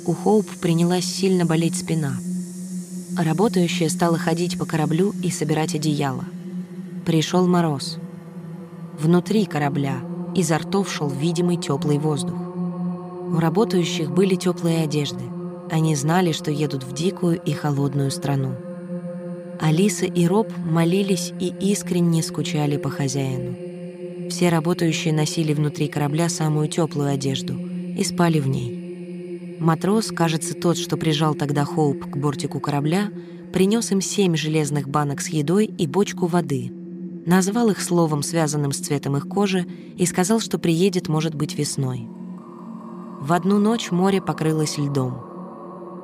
У Хоуп принялась сильно болеть спина. Работающая стала ходить по кораблю и собирать одеяло. Пришел мороз. Внутри корабля изо ртов шел видимый теплый воздух. У работающих были теплые одежды. Они знали, что едут в дикую и холодную страну. Алиса и Роб молились и искренне скучали по хозяину. Все работающие носили внутри корабля самую теплую одежду и спали в ней. Матрос, кажется, тот, что прижал тогда Хоуп к бортику корабля, принес им семь железных банок с едой и бочку воды, назвал их словом, связанным с цветом их кожи, и сказал, что приедет, может быть, весной. В одну ночь море покрылось льдом.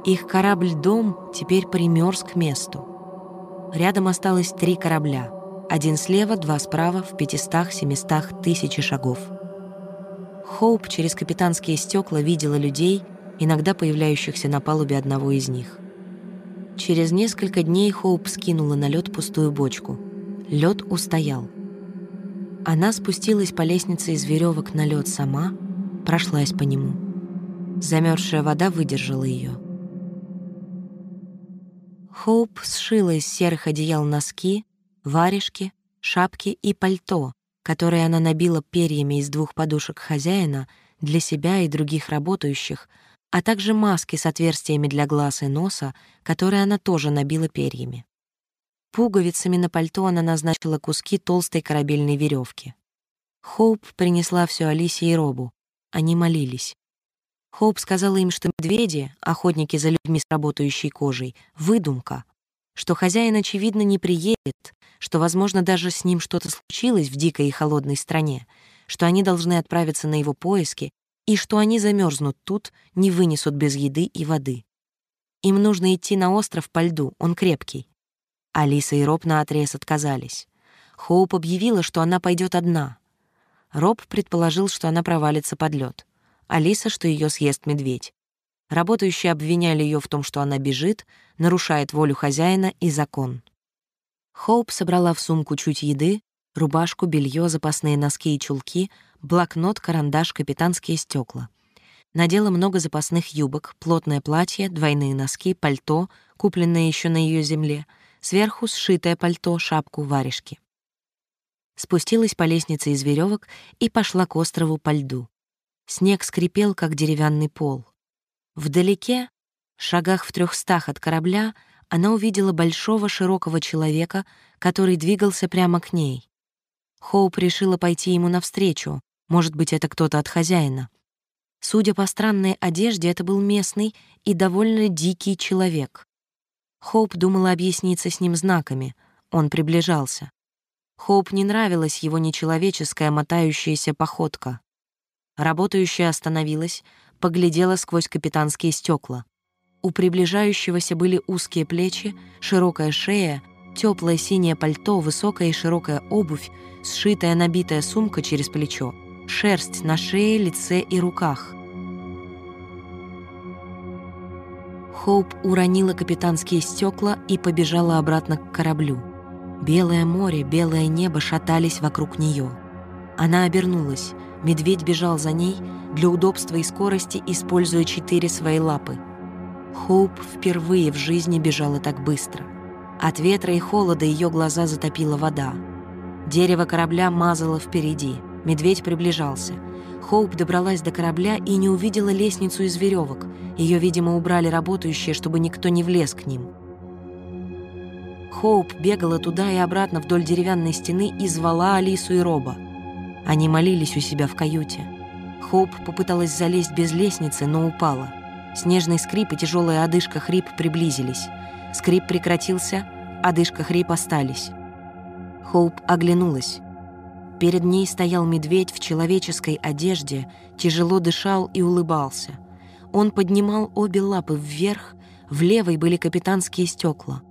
Их корабль-дом теперь примерз к месту. Рядом осталось три корабля. Один слева, два справа, в пятистах-семистах тысячи шагов. Хоуп через капитанские стекла видела людей, иногда появляющихся на палубе одного из них. Через несколько дней Хоуп скинула на лед пустую бочку. Лед устоял. Она спустилась по лестнице из веревок на лед сама, прошлась по нему. Замерзшая вода выдержала ее. Хоуп сшила из серых одеял носки, варежки, шапки и пальто, которые она набила перьями из двух подушек хозяина для себя и других работающих, а также маски с отверстиями для глаз и носа, которые она тоже набила перьями. Пуговицами на пальто она назначила куски толстой корабельной веревки. Хоуп принесла все Алисе и Робу. Они молились. Хоуп сказала им, что медведи, охотники за людьми с работающей кожей, — выдумка, что хозяин, очевидно, не приедет, что, возможно, даже с ним что-то случилось в дикой и холодной стране, что они должны отправиться на его поиски и что они замерзнут тут, не вынесут без еды и воды. Им нужно идти на остров по льду, он крепкий. Алиса и Роб наотрез отказались. Хоуп объявила, что она пойдет одна. Роб предположил, что она провалится под лед. Алиса, что ее съест медведь. Работающие обвиняли ее в том, что она бежит, нарушает волю хозяина и закон. Хоуп собрала в сумку чуть еды, рубашку, белье, запасные носки и чулки, блокнот, карандаш, капитанские стекла. Надела много запасных юбок, плотное платье, двойные носки, пальто, купленное еще на ее земле — сверху сшитое пальто, шапку, варежки. Спустилась по лестнице из веревок и пошла к острову по льду. Снег скрипел, как деревянный пол. Вдалеке, шагах в трехстах от корабля, она увидела большого широкого человека, который двигался прямо к ней. Хоуп решила пойти ему навстречу, может быть, это кто-то от хозяина. Судя по странной одежде, это был местный и довольно дикий человек. Хоуп думала объясниться с ним знаками. Он приближался. Хоуп не нравилась его нечеловеческая мотающаяся походка. Работающая остановилась, поглядела сквозь капитанские стекла. У приближающегося были узкие плечи, широкая шея, теплое синее пальто, высокая и широкая обувь, сшитая набитая сумка через плечо, шерсть на шее, лице и руках — Хоуп уронила капитанские стекла и побежала обратно к кораблю. Белое море, белое небо шатались вокруг нее. Она обернулась. Медведь бежал за ней, для удобства и скорости используя четыре свои лапы. Хоуп впервые в жизни бежала так быстро. От ветра и холода ее глаза затопила вода. Дерево корабля мазало впереди. Медведь приближался — Хоуп добралась до корабля и не увидела лестницу из веревок. Ее, видимо, убрали работающие, чтобы никто не влез к ним. Хоуп бегала туда и обратно вдоль деревянной стены и звала Алису и Роба. Они молились у себя в каюте. Хоуп попыталась залезть без лестницы, но упала. Снежный скрип и тяжелая одышка хрип приблизились. Скрип прекратился, одышка хрип остались. Хоуп оглянулась. Перед ней стоял медведь в человеческой одежде, тяжело дышал и улыбался. Он поднимал обе лапы вверх, в левой были капитанские стекла.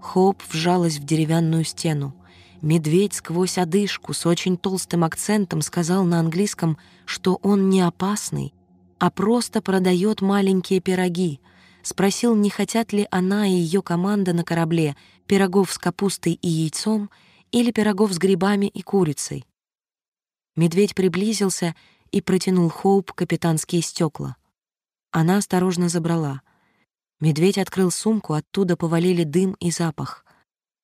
Хоп вжалась в деревянную стену. Медведь сквозь одышку с очень толстым акцентом сказал на английском, что он не опасный, а просто продает маленькие пироги. Спросил, не хотят ли она и ее команда на корабле пирогов с капустой и яйцом — или пирогов с грибами и курицей. Медведь приблизился и протянул Хоуп капитанские стекла. Она осторожно забрала. Медведь открыл сумку, оттуда повалили дым и запах.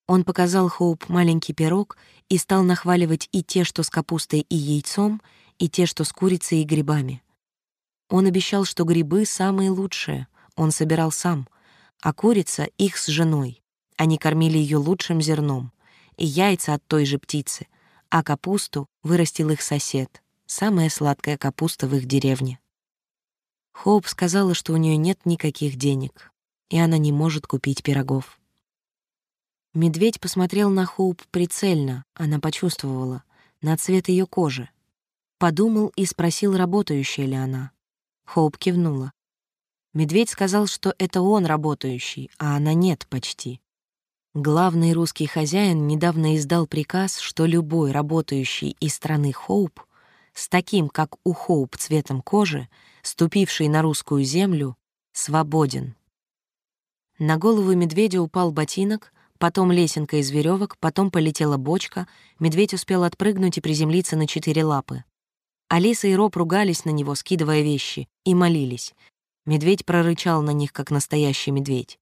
Он показал Хоуп маленький пирог и стал нахваливать и те, что с капустой и яйцом, и те, что с курицей и грибами. Он обещал, что грибы самые лучшие, он собирал сам, а курица — их с женой. Они кормили ее лучшим зерном и яйца от той же птицы, а капусту вырастил их сосед, самая сладкая капуста в их деревне. Хоуп сказала, что у нее нет никаких денег, и она не может купить пирогов. Медведь посмотрел на Хоуп прицельно, она почувствовала, на цвет ее кожи. Подумал и спросил, работающая ли она. Хоуп кивнула. Медведь сказал, что это он работающий, а она нет почти. Главный русский хозяин недавно издал приказ, что любой работающий из страны Хоуп с таким, как у Хоуп, цветом кожи, ступивший на русскую землю, свободен. На голову медведя упал ботинок, потом лесенка из веревок, потом полетела бочка, медведь успел отпрыгнуть и приземлиться на четыре лапы. Алиса и Роб ругались на него, скидывая вещи, и молились. Медведь прорычал на них, как настоящий медведь.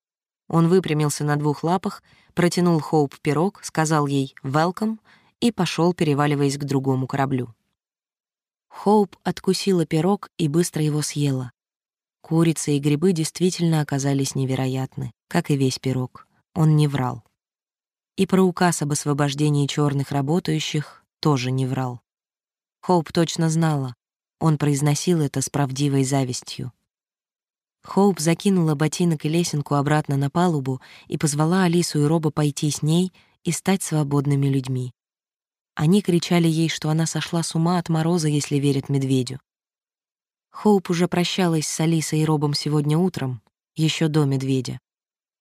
Он выпрямился на двух лапах, протянул Хоуп пирог, сказал ей «welcome» и пошел, переваливаясь к другому кораблю. Хоуп откусила пирог и быстро его съела. Курица и грибы действительно оказались невероятны, как и весь пирог. Он не врал. И про указ об освобождении черных работающих тоже не врал. Хоуп точно знала, он произносил это с правдивой завистью. Хоуп закинула ботинок и лесенку обратно на палубу и позвала Алису и Роба пойти с ней и стать свободными людьми. Они кричали ей, что она сошла с ума от мороза, если верит медведю. Хоуп уже прощалась с Алисой и Робом сегодня утром, еще до медведя.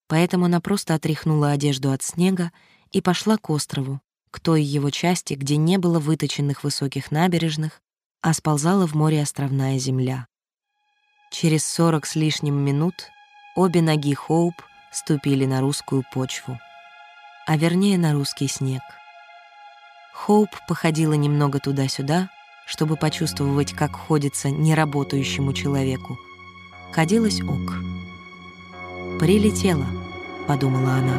Поэтому она просто отряхнула одежду от снега и пошла к острову, к той его части, где не было выточенных высоких набережных, а сползала в море островная земля. Через сорок с лишним минут обе ноги Хоуп ступили на русскую почву, а вернее на русский снег. Хоуп походила немного туда-сюда, чтобы почувствовать, как ходится неработающему человеку. Кадилась ок. «Прилетела», — подумала она.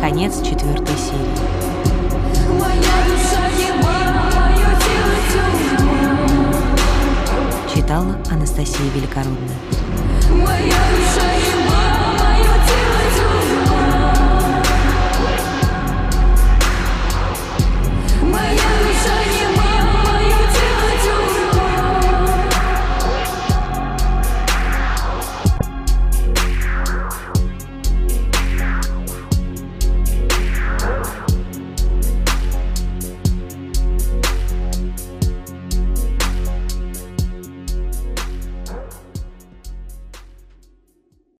Конец четвертой серии. Читала Анастасия Великородная. Моя душа